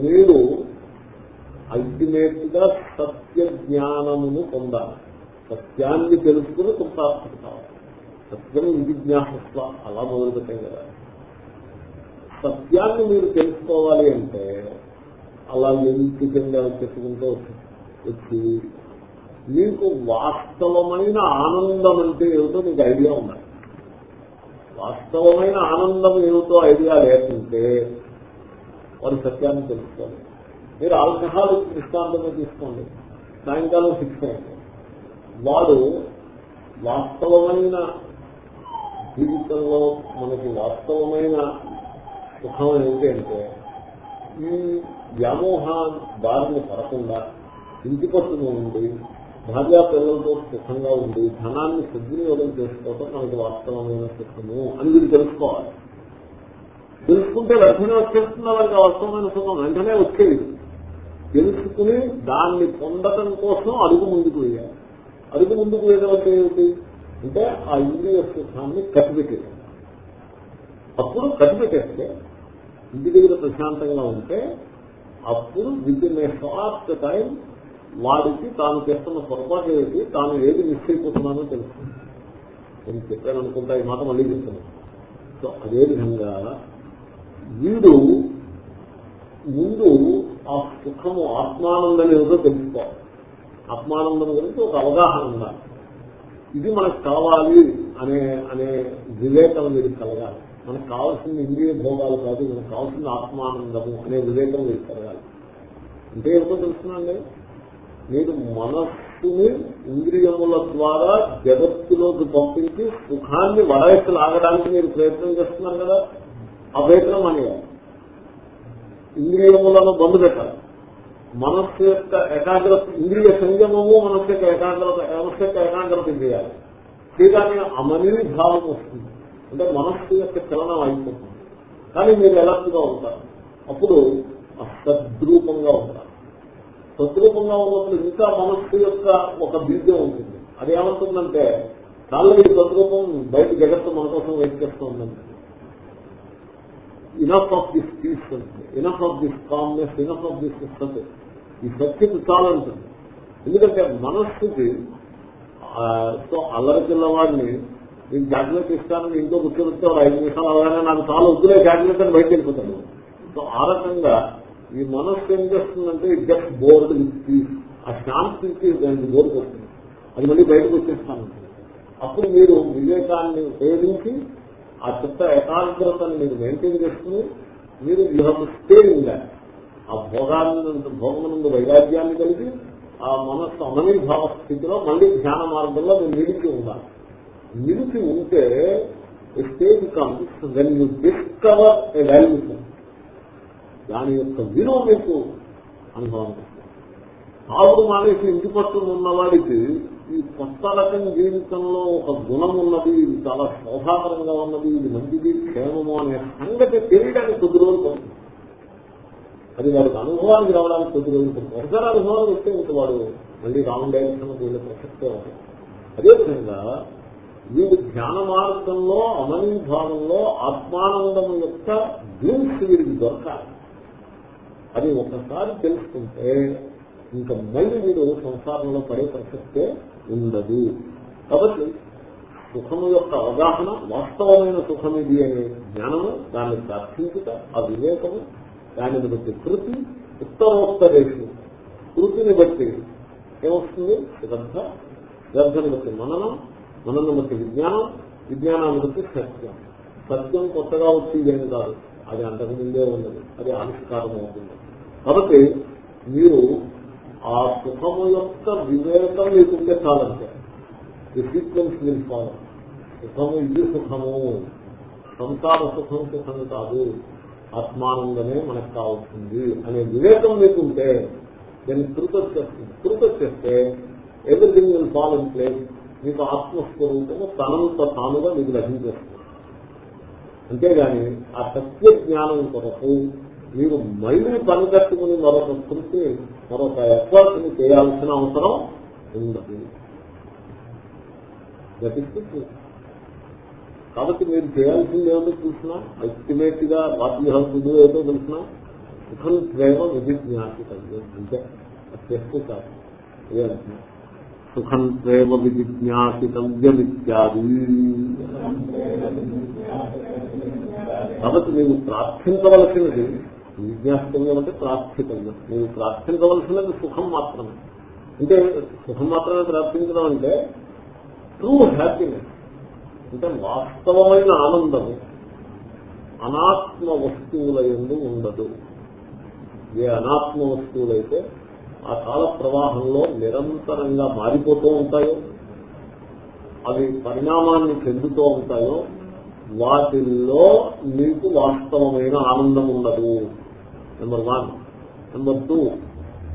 మీరు అల్టిమేట్గా సత్య జ్ఞానమును పొందాలి. సత్యాన్ని తెలుసుకుని కృతార్థత కావాలి. సత్యం విజిజ్ఞాసత్వ అలా మొదలుపెట్టాం కదా. సత్యాన్ని మీరు తెలుసుకోవాలి అంటే అలా ఎంపికంగా చెప్పుకుంటూ వచ్చి మీకు వాస్తవమైన ఆనందం అంటే ఏమిటో మీకు ఐడియా ఉండాలి వాస్తవమైన ఆనందం ఏమిటో ఐడియా లేకుంటే వారి సత్యాన్ని తెలుసుకోవాలి. మీరు ఆల్కహాల్ దృష్టాంతంగా తీసుకోండి. సాయంకాలం సిక్స్ అయింది వాడు వాస్తవమైన జీవితంలో మనకి వాస్తవమైన సుఖం ఏంటంటే ఈ వ్యామోహ దారిని పడకుండా ఇంటి పట్టును ఉండి భార్యా పిల్లలతో సుఖంగా ఉండి ధనాన్ని సద్వినియోగం చేసుకోవటం మనకి వాస్తవమైన సుఖము అని మీరు తెలుసుకోవాలి. తెలుసుకుంటే లక్ష్మీ వచ్చేస్తున్న వారికి వాస్తవమైన సుఖం. వెంటనే వచ్చేది తెలుసుకుని దాన్ని పొందటం కోసం అడుగు ముందుకు వేయాలి. అడుగు ముందుకు వేయడం ఏమిటి? అంటే ఆ ఇంద్రియ సుఖాన్ని కట్టిపెట్టేది అప్పుడు కట్టిపెట్టేస్తే ఇంటి దగ్గర ప్రశాంతంగా ఉంటే అప్పుడు within a short time వాడికి తాను చేస్తున్న పొరపాటు ఏమిటి? తాను ఏది మిస్ అయిపోతున్నానో తెలుస్తుంది. నేను చెప్పాను అనుకుంటా ఈ మాట మళ్ళీ చెప్తున్నాను. సో అదేవిధంగా వీడు ముందు ఆ సుఖము ఆత్మానందం ఏదో తెలుసుకోవాలి. ఆత్మానందం గురించి ఒక అవగాహన ఉండాలి. ఇది మనకు కావాలి అనే అనే వివేకం మీరు కలగాలి. మనకు కావాల్సిన ఇంద్రియ భోగాలు కాదు మనకు కావాల్సిన ఆత్మానందము అనే వివేకం మీరు కలగాలి. అంటే ఏమిటో తెలుసునండి మీరు మనస్సుని ఇంద్రియముల ద్వారా జగత్తులోకి పంపించి సుఖాన్ని వడయెత్తు లాగడానికి మీరు ప్రయత్నం చేస్తున్నారు కదా? ఆ ప్రయత్నం అనేయాలి ఇంద్రియములను బంధు పెట్టాలి. మనస్సు యొక్క ఏకాగ్రత ఇంద్రియ సంయమము మనస్సు యొక్క ఏకాగ్రత మనస్సు యొక్క ఏకాగ్రత చేయాలి. శ్రీకాని అమని భావం వస్తుంది. అంటే మనస్సు యొక్క చలనం అయిపోతుంది. కానీ మీరు ఎలాంటిగా ఉంటారు? అప్పుడు సద్రూపంగా ఉంటారు. సద్రూపంగా ఉన్నప్పుడు ఇంకా మనస్సు యొక్క ఒక బీజం ఉంటుంది. అది ఏమంటుందంటే చాలా ఈ సద్రూపం బయట జగత్తు మన కోసం వెయిట్ చేస్తుందండి enough of this peace enough of this calmness enough of this సత్ ఈ సత్యకి చాలంటుంది ఎందుకంటే మనస్సుకి సో అల్లరి పిల్లవాడిని నేను జాగ్రత్త ఇస్తానని ఇంట్లో కూర్చొని ఐదు నిమిషాలు అలాగే నాకు చాలా వద్దులే జాగ్రత్త అని బయట వెళ్ళిపోతాను సో ఆ రకంగా ఈ మనస్సు ఏం చేస్తుందంటే ఇట్ జస్ట్ బోర్డు పీస్ ఆ శాంతి దానికి బోర్డు వస్తుంది. అది మళ్ళీ బయటకు వచ్చేస్తాను. అప్పుడు మీరు వివేకాన్ని ఉపయోగించి ఆ చిత్త ఏకాగ్రతను మీరు మెయింటైన్ చేసుకుని మీరు యూ హ్యావ్ స్టే ఉండాలి ఆ భోగాన్ని భోగమునందు వైరాగ్యాన్ని కలిగి ఆ మనస్సు అనమీ స్థితిలో మళ్ళీ ధ్యాన మార్గంలో మీరు నిలిచి ఉండాలి. నిలిచి ఉంటే stage comes when you discover a valuation దాని యొక్క విలువ మీకు అనుభవం ఆవుడు మానేసి ఇంటి పట్టున ఉన్నవాడికి ఈ కొత్త రకం జీవితంలో ఒక గుణం ఉన్నది ఇది చాలా శోభాకరంగా ఉన్నది ఇది మంచిది క్షేమము అనే సంగతి తెలియడానికి కొద్ది రోజులు పడుతుంది. అది వాడికి అనుభవానికి రావడానికి కొద్ది రోజులు పడుతుంది. ఒకసారి అనుభవానికి వస్తే ఇంకా వాడు మళ్ళీ రాంగ్ డైరెక్షన్ వీళ్ళ ప్రసక్తే ఉంది. అదేవిధంగా వీడు ధ్యాన మార్గంలో అమనీ భావంలో ఆత్మానందం యొక్క గ్లిమ్స్ వీడికి దొరకాలి. అది ఒకసారి తెలుసుకుంటే ఇంకా మళ్ళీ వీడు సంసారంలో పడే ప్రసక్తే ఉండదు. కాబట్టి సుఖము యొక్క అవగాహన వాస్తవమైన సుఖం ఇది అనే జ్ఞానము దాన్ని ప్రార్థించుట ఆ వివేకము దానిని బట్టి కృతి ఉత్తరోత్తరేషు. కృతిని బట్టి ఏమొస్తుంది? శ్రద్ధ. శ్రద్ధని బట్టి మననం. మనల్ని బట్టి విజ్ఞానం. విజ్ఞానాన్ని బట్టి సత్యం. సత్యం కొత్తగా వచ్చేదేమి కాదు. అది అంతకు ముందే ఉన్నది. అది ఆవిష్కారం అవుతుంది కాబట్టి మీరు ఆ సుఖము యొక్క వివేకం లేకుంటే చాలంటే ఈ సీక్వెన్స్ విల్ ఫాలో సుఖము ఇది సుఖము. సంసార సుఖం సుఖం కాదు. ఆత్మానందమే మనకు కావాల్సింది అనే వివేకం మీకుంటే దాన్ని కృత చేస్తే everything will fall in place మీకు ఆత్మస్వరూపము తనంత తానుగా మీకు లభించేస్తుంది. అంతేగాని ఆ సత్య జ్ఞానం కొరకు మీరు మళ్ళీ పని కట్టుకుని మరొక కృషి మరొక ఎఫర్ట్ని చేయాల్సిన అవసరం ఉండదు. కాబట్టి మీరు చేయాల్సింది ఏమిటో చూసినా అల్టిమేట్గా బాధ్యహంతుడు ఏదో తెలిసిన? సుఖం ప్రేమ విధిజ్ఞాసి అంటే చేస్తూ కాదు అదే అంటున్నా సుఖం ప్రేమ విజిజ్ఞాసితవ్యమిత్యాది కాబట్టి నీవు ప్రార్థించవలసినది విజ్ఞాస్తవ్యం అంటే ప్రార్థితంగా. నీవు ప్రార్థించవలసినది సుఖం మాత్రమే. అంటే సుఖం మాత్రమే ప్రార్థించడం అంటే ట్రూ హ్యాపీనెస్ అంటే వాస్తవమైన ఆనందము అనాత్మ వస్తువుల ఎందు ఉండదు. ఏ అనాత్మ వస్తువులైతే ఆ కాల ప్రవాహంలో నిరంతరంగా మారిపోతూ ఉంటాయో అవి పరిణామాన్ని చెందుతూ ఉంటాయో వాటిల్లో మీకు వాస్తవమైన ఆనందం ఉండదు. నెంబర్ వన్ నెంబర్ టూ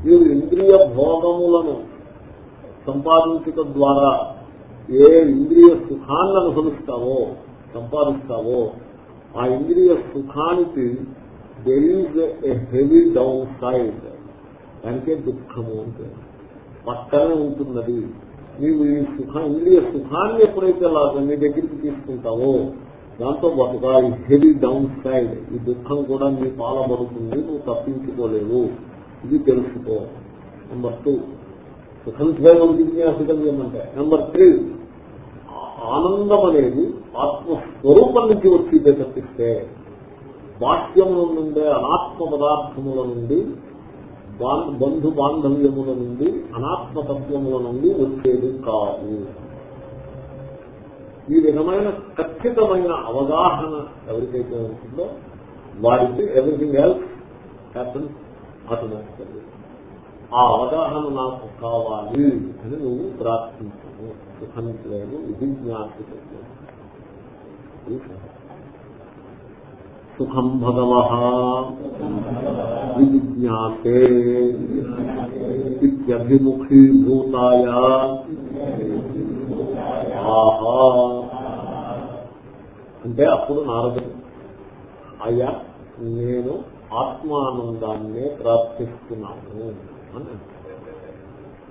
మీరు ఇంద్రియ భోగములను సంపాదించడం ద్వారా ఏ ఇంద్రియ సుఖాన్ని అనుసరిస్తావో సంపాదిస్తావో ఆ ఇంద్రియ సుఖానికి there is a heavy downside దానికే దుఃఖము అంటే. పక్కనే ఉంటున్నది. నీవు ఈ సుఖ ఇంద్రియ సుఖాన్ని ఎప్పుడైతే లాగా నీ దగ్గరికి తీసుకుంటావో దాంతో పాటుగా ఈ హెవీ డౌన్ సైడ్ ఈ దుఃఖం కూడా నీ పాలబడుతుంది నువ్వు తప్పించుకోలేవు. ఇది తెలుసుకో. నెంబర్ టూ సుఖం స్వయం జిజ్ఞాసగల్యం అంటే నెంబర్ త్రీ ఆనందం అనేది ఆత్మస్వరూపం నుంచి వచ్చిందే తప్పిస్తే బాహ్యముల నుండే అనాత్మ పదార్థముల నుండి బంధు బాంధవ్యముల నుండి అనాత్మతత్వముల నుండి వచ్చేది కాదు. ఈ విధమైన ఖచ్చితమైన అవగాహన ఎవరికైతే ఉంటుందో వారికి ఎవ్రీథింగ్ ఎల్స్ హ్యాపన్స్ ఆటోమేటికల్లీ ఆ అవగాహన నాకు కావాలి అని నువ్వు ప్రార్థించు. సుఖం లేదు ఇది జ్ఞాపిస్తుంది సుఖం భగవ విజ్ఞాతే ఇత్యభిముఖీభూతాయ ఆహా. అంటే అప్పుడు నారదుడు అయ్యా నేను ఆత్మానందాన్నే ప్రార్థిస్తున్నాను అని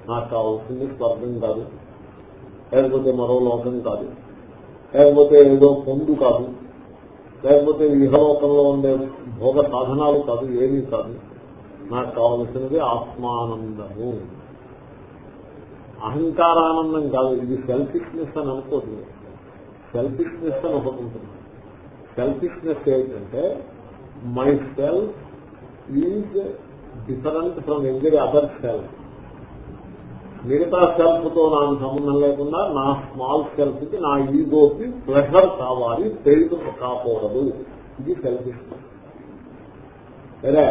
నాకు కావాల్సింది స్వర్గం కాదు. లేకపోతే మరో లోకం కాదు. లేకపోతే ఏదో పొందు కాదు. లేకపోతే ఇహలోకంలో ఉండే భోగ సాధనాలు కాదు ఏమీ కాదు. నాకు కావలసినది ఆత్మానందము. అహంకారానందం కాదు. ఇది సెల్ఫిష్నెస్ అని అనుకోతుంది సెల్ఫిష్నెస్ అని ఒకటి ఉంటుంది. సెల్ఫిష్నెస్ ఏంటంటే my self is different from ఎంజరీ other self మిగతా సెల్ఫ్తో నాకు సంబంధం లేకుండా నా స్మాల్ సెల్ఫ్కి నా ఈగోకి ప్రెషర్ కావాలి పెయిన్ కాకూడదు. ఇది సెల్ఫ్ సరే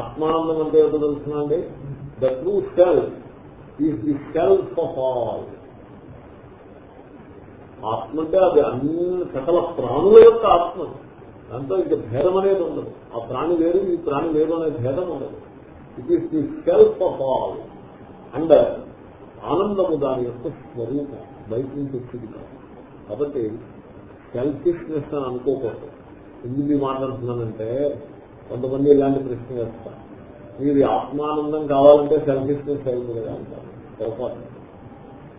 ఆత్మానందం అంటే ఏదో తెలుసునండి the true self is the self of all ఆత్మ అంటే అది అన్ని సకల ప్రాణుల యొక్క ఆత్మ. దాంతో ఇంకా భేదం అనేది ఉండదు. ఆ ప్రాణి వేరు ఈ ప్రాణి వేరు అనే భేదం ఉండదు. It is the self of all and ఆనందము దాని యొక్క స్వరూపం బయట నుంచి వచ్చింది కాదు. కాబట్టి సెల్ఫిష్నెస్ అని అనుకోకూడదు. ఎందుకు మాట్లాడుతున్నానంటే కొంతమంది ఇలాంటి ప్రశ్న వేస్తారు. మీరు ఆత్మానందం కావాలంటే సెల్ఫిష్నెస్ అయింది కదా అంటారు. పొరపాటు.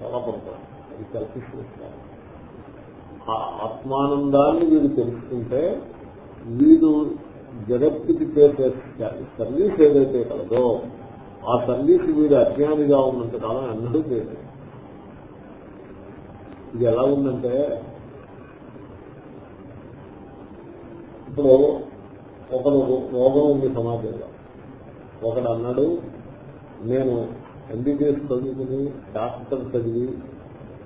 చాలా పొరపాటు. అది సెల్ఫిష్నెస్ కాదు. ఆ ఆత్మానందాన్ని వీడు తెలుసుకుంటే వీడు జగత్తుకి చేసే సర్వీస్ ఏదైతే కలదో ఆ సర్వీస్ వీడు అజ్ఞానిగా ఉన్నంత కాలం అన్నడూ చేయలేదు ఇది ఎలా ఉందంటే ఇప్పుడు ఒకడు రోగం ఉంది సమాజంలో. ఒకడు అన్నాడు నేను ఎంబీబీఎస్ చదువుకుని డాక్టర్ చదివి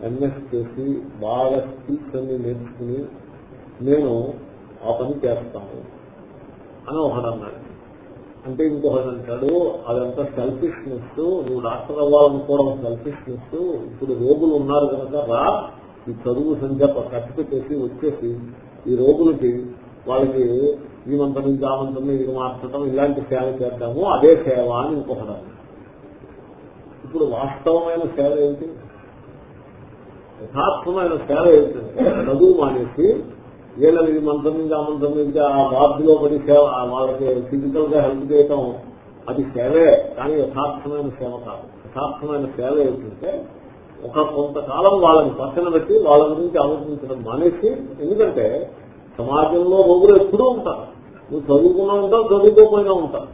ఎంఎస్ చేసి బాగా స్కిల్స్ అన్ని నేర్చుకుని నేను ఆ పని చేస్తాను అని ఒకడు అన్నాడు. అంటే ఇంకొకటి అంటాడు అదంతా సెల్ఫిష్నెస్ నువ్వు డాక్టర్ అవ్వాలనుకోవడం సెల్ఫిష్నెస్ ఇప్పుడు రోగులు ఉన్నారు కనుక రా ఈ చదువు సంఖ్య ఖర్చు పెట్టేసి వచ్చేసి ఈ రోగులకి వాళ్ళకి ఈ మంత్రం నుంచి ఆ మంత్రం ఇది మార్చడం ఇలాంటి సేవ చేద్దాము అదే సేవ అని ఇంకొకటి ఇప్పుడు వాస్తవమైన సేవ ఏంటి యథార్థమైన సేవ ఏంటంటే చదువు మానేసి వీళ్ళని ఇది మంత్రం నుంచి ఆ మంత్రం నుంచి ఆ వార్డులో పడి సేవ వాళ్ళకి ఫిజికల్గా హెల్ప్ చేయటం అది సేవే కానీ యథార్థమైన సేవ కాదు. యథార్థమైన సేవ ఏంటంటే ఒక కొంతకాలం వాళ్ళని పక్కన పెట్టి వాళ్ళ గురించి ఆలోచించడం మానేసి ఎందుకంటే సమాజంలో రోగులు ఎప్పుడూ ఉంటారు. నువ్వు చదువుకున్నా ఉంటావు చదువుకోపోయినా ఉంటావు.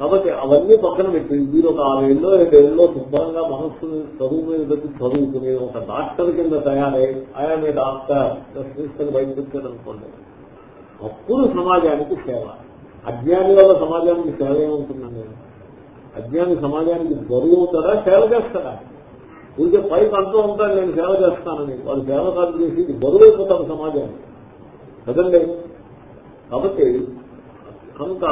కాబట్టి అవన్నీ పక్కన పెట్టి మీరు ఒక ఆరేళ్ళలో ఏడేళ్ళలో శుభ్రంగా మనస్సుని చదువు మీద పెట్టి చదువుకుని ఒక డాక్టర్ కింద తయారై ఆయనే డాక్టర్ తీసుకొని బయటకు వచ్చారనుకోండి అప్పుడు సమాజానికి సేవ. అజ్ఞాని వల్ల సమాజానికి సేవ ఏముంటుందండి అజ్ఞాని సమాజానికి బరువు అవుతాడా సేవ చేస్తాడా? ఊరికే పైకి అంటూ ఉంటాను నేను సేవ చేస్తానని వాడు సేవ కాదు చేసి బరువు అయిపోతాడు సమాజానికి. కదండి? కాబట్టి కనుక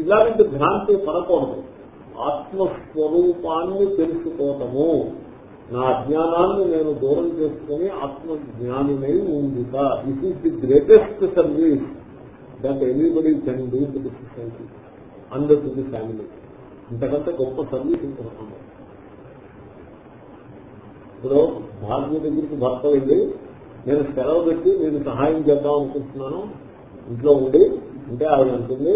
ఇలాంటి భ్రాంతి పడకూడదు. ఆత్మస్వరూపాన్ని తెలుసుకోవటము. నా అజ్ఞానాన్ని నేను దూరం చేసుకుని ఆత్మ జ్ఞానినై ఉందిట this is the greatest service that anybody can do to the society under to the family ఇంతకంటే గొప్ప సర్వీస్ ఇంకొకటి ఇప్పుడు భార్య దగ్గరికి భర్త వెళ్ళి నేను సెలవు పెట్టి నేను సహాయం చేద్దాం అనుకుంటున్నాను. ఇంట్లో ఉండి అంటే ఆవిడ అంటుంది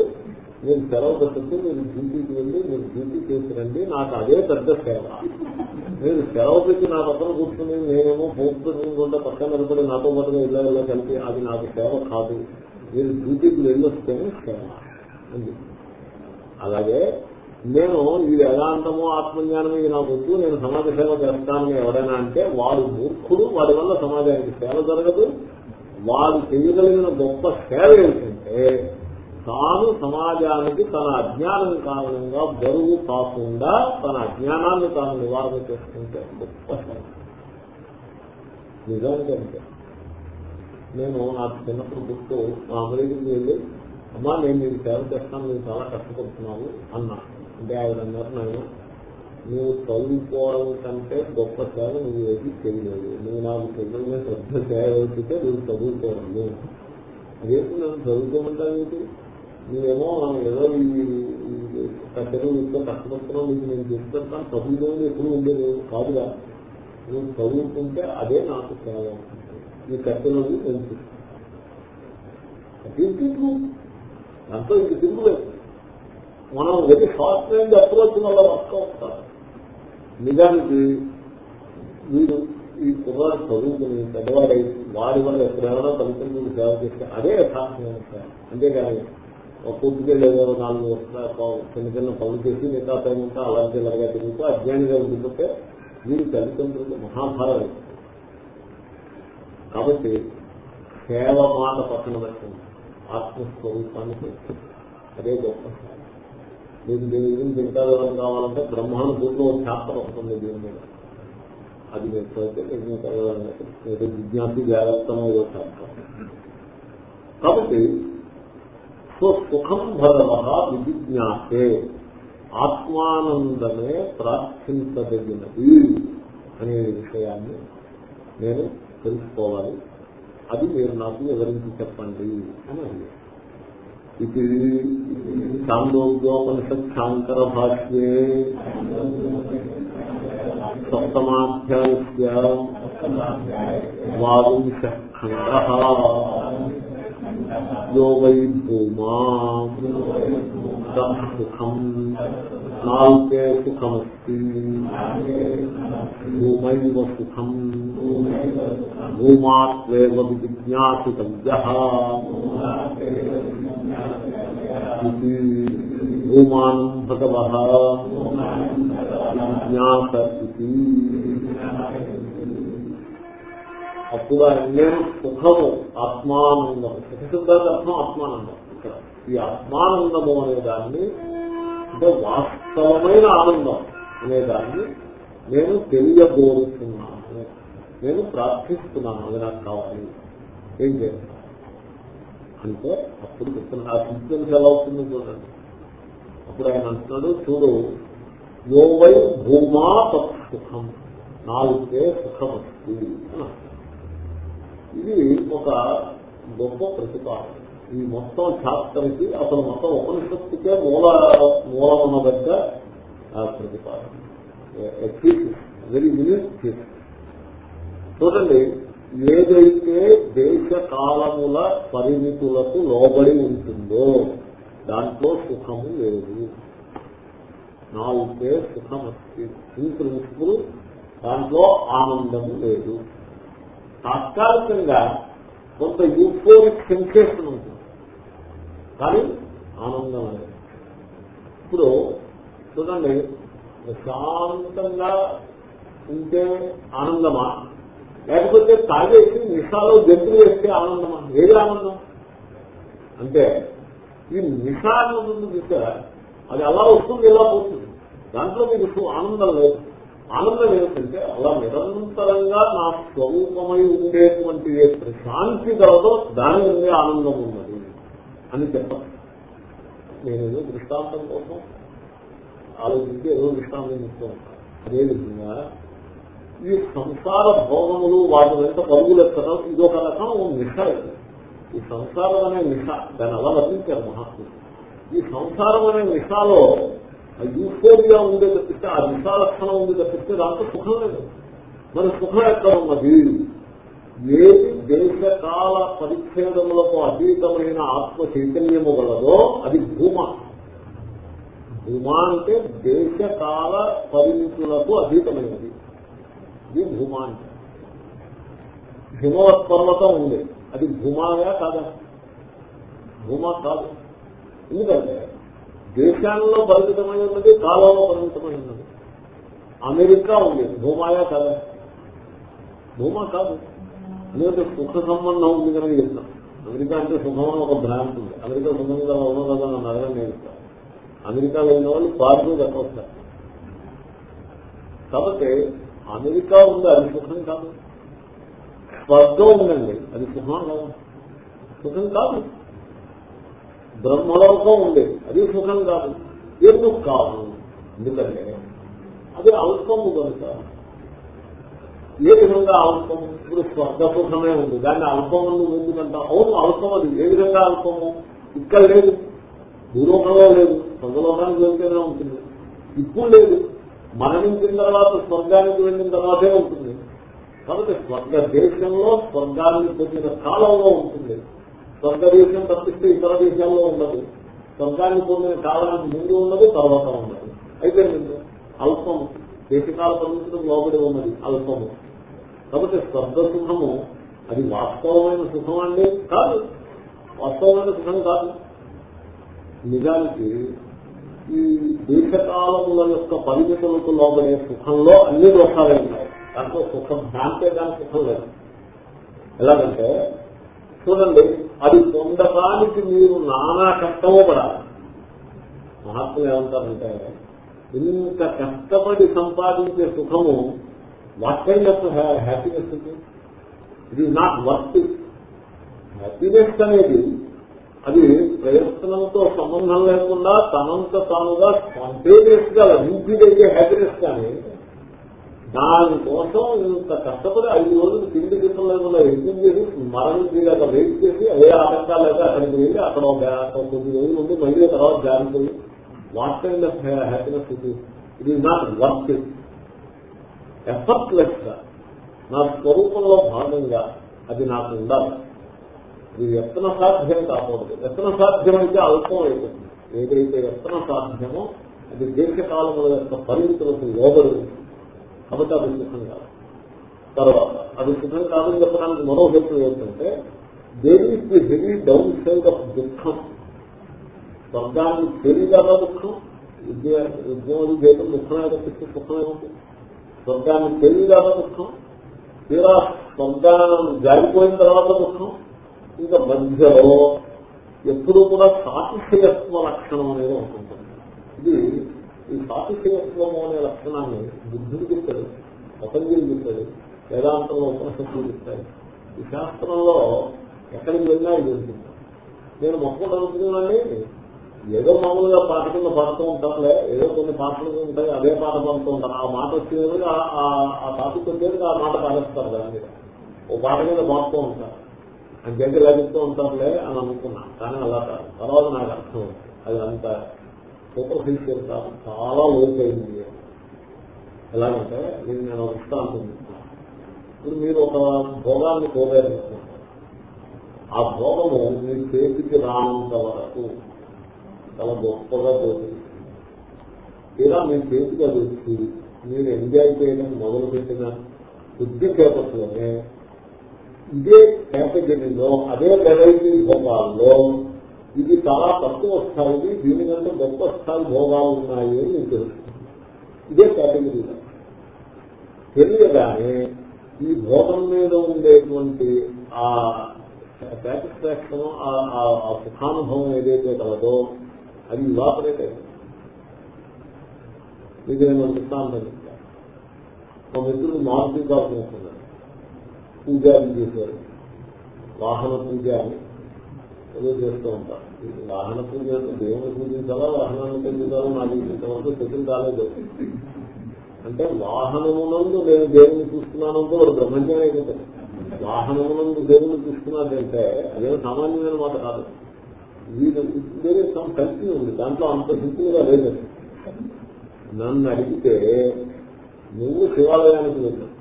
మీరు సెలవు పెట్టద్దు మీరు డ్యూటీకి వెళ్ళి మీరు డ్యూటీ చేసి రండి నాకు అదే పెద్ద సేవ. మీరు సెలవు పెట్టి నా పక్కన కూర్చుని నేనేమో పోతుంటే పక్కన నిలబడి నాతో పాటుగా ఇలా ఇలా కలిపి అది నాకు సేవ కాదు. మీరు డ్యూటీకి వెళ్ళొస్తేనే సేవ అంది. అలాగే నేను ఈ వేదాంతము ఆత్మజ్ఞానం ఇది నాకు వద్దు నేను సమాజ సేవ చేస్తానని ఎవరైనా అంటే వాడు మూర్ఖుడు వాడి వల్ల సమాజానికి సేవ జరగదు. వాడు చేయగలిగిన గొప్ప సేవ ఏంటంటే తాను సమాజానికి తన అజ్ఞానం కారణంగా బరువు కాకుండా తన అజ్ఞానాన్ని తాను నివారణ చేసుకుంటే గొప్ప సేవ నిజానికి అంటే నేను నాకు చిన్నప్పుడు గుర్తు మా అమెరికకి వెళ్ళి అమ్మా నేను నీకు సేవ చేస్తాను నేను చాలా కష్టపడుతున్నావు అన్నా. అంటే ఆయన అన్నారు నేను నువ్వు చదువుకోవడం కంటే గొప్ప సేవ నువ్వు ఏది చేయలేదు. నువ్వు నాకు పిల్లల శ్రద్ధ సేవ అయితే నువ్వు చదువుకోవడం అదే నేను చదువుకోమంటావు నువ్వేమో ఏదో ఈ కట్టెలు ఇంట్లో కష్టపడుతున్నావు నీకు నేను చెప్తాను చదువుకోవడం ఎప్పుడు ఉండేది కాదుగా. నువ్వు చదువుకుంటే అదే నాకు సేవ. ఈ కట్టెలు తెలుసు దాంట్లో ఇంక తిరుగులేదు మనం వెరీ షార్ట్ రేంజ్ అప్రోచ్ వల్ల వస్తూ ఉంటారు నిజానికి వీడు ఈ కుర్రాడు చదువుకుని పెద్దవాడై వాడి వల్ల ఎక్కడెవరో తల్లిదండ్రులు సేవ చేస్తే అదే యథార్థమైన అంతేకాదు పూర్తిగా లేదా పూర్తికెళ్ళేదో నాలుగు చిన్న చిన్న పనులు చేసి మిగతా టైం ఉంటే అలాంటి అలాగే తిరుగుతూ అజ్ఞానిగా ఉండిపోతే వీడి తల్లిదండ్రులు మహాభారం కాబట్టి సేవ మాట పక్కన పెట్టండి. ఆత్మస్వరూపానికి అదే గొప్ప మీకు దీని గురించి ఇంకా వివరం కావాలంటే బ్రహ్మానుభూతిలో శాస్త్రం వస్తుంది దీని మీద. అది మీరు చదివితే ఏదో జిజ్ఞాసి జాగ్రత్తమో శాస్త్రం. కాబట్టి సో సుఖం భగవ విజిజ్ఞాసే. ఆత్మానందమే ప్రార్థించదగినది అనే విషయాన్ని నేను తెలుసుకోవాలి. అది మీరు నాకు వివరించి చెప్పండి అని అడిగారు ఇది చాందోగ్యోపనిషత్శాంకర భాష్యే సప్తమాధ్యాయ ద్వావింశ ఖండ. యో వై భూమా సుఖం నాల్కే సుఖమస్తి భూమైవ సుఖం భూమాత్వేవ విజ్ఞాసితవ్య భూమాన్ భగవ జ్ఞాత అప్పుడు నేను సుఖము ఆత్మానందం సుఖశుద్ధానికి అర్థం ఆత్మానందం. ఇక్కడ ఈ ఆత్మానందము అనే దాన్ని అంటే వాస్తవమైన ఆనందం అనే దాన్ని నేను తెలియబోతున్నాను నేను ప్రార్థిస్తున్నాను. అది నాకు కావాలి. ఏం చేస్తాను? అంటే అప్పుడు చెప్తున్నాను ఆ సీక్వెన్స్ ఎలా అవుతుంది చూడండి. అప్పుడు ఆయన అంటున్నాడు చూడు యోవై భూమా సుఖం. నాలుగే సుఖం వస్తుంది ఇది ఒక గొప్ప ప్రతిపాదన. ఈ మొత్తం శాస్త్రంకి అసలు మొత్తం ఉపనిషత్తుకే మూల మూలమున దగ్గర ప్రతిపాదన. వెరీ యూనిక్ చూడండి ఏదైతే దేశ కాలముల పరిమితులకు లోబడి ఉంటుందో దాంట్లో సుఖము లేదు. నాలుగే సుఖం ఇన్ ప్రిన్సిపుల్ దాంట్లో ఆనందము లేదు. తాత్కాలికంగా కొంత యూఫోరిక్ సెన్సేషన్ ఉంటుంది. కానీ ఆనందం అనేది ఇప్పుడు చూడండి ప్రశాంతంగా ఉంటే ఆనందమా? లేకపోతే తాగేసి నిషాలో జంతువులు వేస్తే ఆనందమా? ఏది ఆనందం? అంటే ఈ నిషా అన్నది చూస్తే అది అలా వస్తుంది ఎలా పోతుంది. దాంట్లో మీకు ఆనందం లేదు. ఆనందం ఏమిటంటే అలా నిరంతరంగా నా స్వరూపమై ఉండేటువంటి ప్రశాంతి కలదో దాని నుండి ఆనందం ఉన్నది అని చెప్పాలి. నేను ఏదో దృష్టాంతం కోసం ఆలోచించి ఏదో దృష్టాంతం చెప్తూ ఉంటాను. అదేవిధంగా ఈ సంసార భోగములు వాటి వెంట పరుగులెత్తడం ఇదొక రకం నిష. ఈ సంసారం అనే నిష దాన్ని అలా వర్ణించారు మహాత్ములు. ఈ సంసారం అనే నిషాలో ఆ యూఫోరియా ఉండే తప్పిస్తే ఆ నిషా ఉంది తప్పిస్తే దాంట్లో సుఖం లేదు. మన సుఖం ఎక్కడ ఉన్నది? ఏది దేశకాల పరిచ్ఛేదములకు అతీతమైన ఆత్మ చైతన్యము గలదో అది భూమ. భూమ అంటే దేశకాల పరిమితులకు అతీతమైనది. ఇది భూమ అంటే. హిమవత్ పర్వతం ఉంది. అది భూమాయా కాదా? భూమా కాదు. ఎందుకంటే దేశాల్లో పరిమితమై ఉన్నది కాలంలో పరిమితమై ఉన్నది. అమెరికా ఉంది భూమాయా కదా భూమా కాదు. ఎందుకంటే సుఖ సంబంధం ఉంది కనుక చెప్తాం. అమెరికా అంటే సుఖమని ఒక భ్రాంతి ఉంది. అమెరికా సుఖంగా ఉన్నదో కదా నన్ను అడగని చెప్తాను అమెరికా లేని వాళ్ళు పార్టీ చెప్పొస్తారు కాబట్టి అమెరికా ఉంది అది సుఖం కాదు. స్వర్గం ఉందండి అది సుఖం కాదు. సుఖం కాదు. బ్రహ్మలోకం ఉంది. అది సుఖం కాదు. ఎందుకు కాదు? ఎందుకంటే అది అల్పము కనుక. ఏ విధంగా అల్పము? ఇప్పుడు స్వర్గ సుఖమే ఉంది. దాన్ని అల్పము నువ్వు ఎందుకంటా అవును అల్పం అది. ఏ విధంగా అల్పము? ఇక్కడ లేదు. భూలోకంలో లేదు. స్వర్గలోకానికి వెళ్తేనే ఉంటుంది. ఇప్పుడు లేదు. మరణించిన తర్వాత స్వర్గానికి వెళ్ళిన తర్వాతే ఉంటుంది. కాబట్టి స్వర్గ దేశంలో స్వర్గానికి పొందిన కాలంలో ఉంటుంది. స్వర్గ దేశం తప్పిస్తే ఇతర దేశాల్లో ఉండదు. స్వర్గాన్ని పొందిన కాలానికి ముందు ఉన్నది తర్వాత ఉన్నది. అయితే అల్పము. దేశకాల పరిమితులకు లోబడి ఉన్నది అల్పము. కాబట్టి స్వర్గ సుఖము అది వాస్తవమైన సుఖం అండి కాదు. వాస్తవమైన సుఖం కాదు. నిజానికి ఈ దేశకాలముల యొక్క పరిమితులకు లోబడే సుఖంలో అన్ని దోషాలే ఉన్నాయి. దాంట్లో సుఖం దాంతే దాని సుఖం లేదు. ఎలాగంటే చూడండి అది పొందడానికి మీరు నానా కష్టమో పడాలి. మహాత్ములు ఏమంటారంటే ఇంత కష్టపడి సంపాదించే సుఖము వాట్ కైండ్ ఆఫ్ హ్యాపీనెస్ ఇది it is not worth happiness అనేది అది ప్రయత్నంతో సంబంధం లేకుండా తనంత తానుగా స్పాంటేనియస్గా లభించేదే హ్యాపీనెస్ కానీ దానికోసం ఇంత కష్టపడి ఐదు రోజులు తిండి గిట్టం లేకుండా ఎగ్జిమ్ చేసి మరణం మరణించేలాగా వెయిట్ చేసి ఏ ఆటంకాలు లేక అక్కడికి వెళ్ళి అక్కడ కొద్ది రోజులు ఉండి మళ్ళీ తర్వాత జారిపోయి వాట్ కైండ్ ఆఫ్ హ్యాపీనెస్ ఇది ఇట్ ఈస్ నాట్ వర్క్ ఎఫర్ట్లెస్గా నా స్వరూపంలో భాగంగా అది నాకు ఉండాలి. ఇది ఎత్తన సాధ్యం కాకూడదు. ఎత్తన సాధ్యమైతే అల్పం అయిపోతుంది. ఏదైతే ఎత్తన సాధ్యమో అది దీర్ఘకాలముల యొక్క పరిమితులకు లోబడి కాబట్టి అది సుఖం కాదు. తర్వాత అది సుఖం కాదని చెప్పడానికి మరో హెచ్చు ఏంటంటే there is the heavy downside of దుఃఖం? స్వర్గాన్ని తెలియదా దుఃఖం? ఉద్యోగం చేయడం దుఃఖమే తప్పిస్తే సుఖమే ఉంటుంది స్వర్గాన్ని తెలియదా దుఃఖం? తీరా స్వర్గాన్ని జారిపోయిన తర్వాత దుఃఖం? ఇంకా మధ్యలో ఎప్పుడూ కూడా సాతిశయత్వ లక్షణం అనేది ఉంటుంది. ఇది ఈ సాతిశయత్వము అనే లక్షణాన్ని బుద్ధుడు చెప్తాడు పతంజలి చెప్తాడు వేదాంతంలో ఉపనిషత్తులు చెప్తాయి ఈ శాస్త్రంలో ఎక్కడికి వెళ్ళినా ఇది ఉంటుంది నేను మొక్కలు అనుకున్నానండి ఏదో మామూలుగా పాట కింద పాడుతూ ఉంటానులే ఏదో కొన్ని పాటలు ఉంటాయి అదే పాట పాడుతూ ఉంటాను ఆ మాట వచ్చేది ఆ టాపిక్ వచ్చేది ఆ మాట పాడేస్తారు దాని మీద. ఓ పాట మీద పాడుతూ ఉంటారు. అంతేంటి లభిస్తూ ఉంటానులే అని అనుకున్నాను. కానీ అలా కాదు. తర్వాత నాకు అర్థం అది అంత సూపర్ఫిషియల్ కాదు చాలా లోతైంది ఎలాగంటే నేను నేను ఒక దృష్టాంతం ఇప్పుడు మీరు ఒక భోగాన్ని కోరారనుకుంటున్నారు ఆ భోగము మీ చేతికి రానంత వరకు చాలా గొప్పగా పోతుంది ఇలా మీ చేతికి అది వచ్చి మీరు ఎంజాయ్ చేయడం మొదలుపెట్టిన కొద్దిసేపట్లోనే ఇదే కేటగిరీలో అదే వెరైటీ భోగాల్లో ఇది చాలా తక్కువ స్థాయి దీనికంటే గొప్ప స్థాయి భోగాలు ఉన్నాయి అని నేను తెలుస్తుంది ఇదే కేటగిరీ. తెలియగానే ఈ భోగం మీద ఉండేటువంటి ఆ సాటిస్ఫాక్షన్ ఆ సుఖానుభవం ఏదైతే కలదో అది ఇవాపరేట్ అయింది ఇది నేను దృష్టాంతం చెప్తాను మా మిత్రుడు మారుతి కాకుండా పూజ అని చేశారు వాహన పూజ అని ఏదో చేస్తూ ఉంటారు వాహన పూజ దేవుని పూజించాలా వాహనాన్ని పూజించాలా నాకు ఇంతవరకు సెటిల్ కాలేదు. అంటే వాహనమునందు నేను దేవుని చూస్తున్నానంటే ఒక బ్రహ్మజ్ఞానం కదా వాహనమునందు దేవుని చూస్తున్నాడంటే అదే సామాన్యమైన మాట కాదు. వీరు వేరే సమ్ కల్పీ ఉంది. దాంట్లో అంత సింపుల్గా లేదు. నన్ను అడిగితే నువ్వు శివాలయానికి వెళ్ళావు.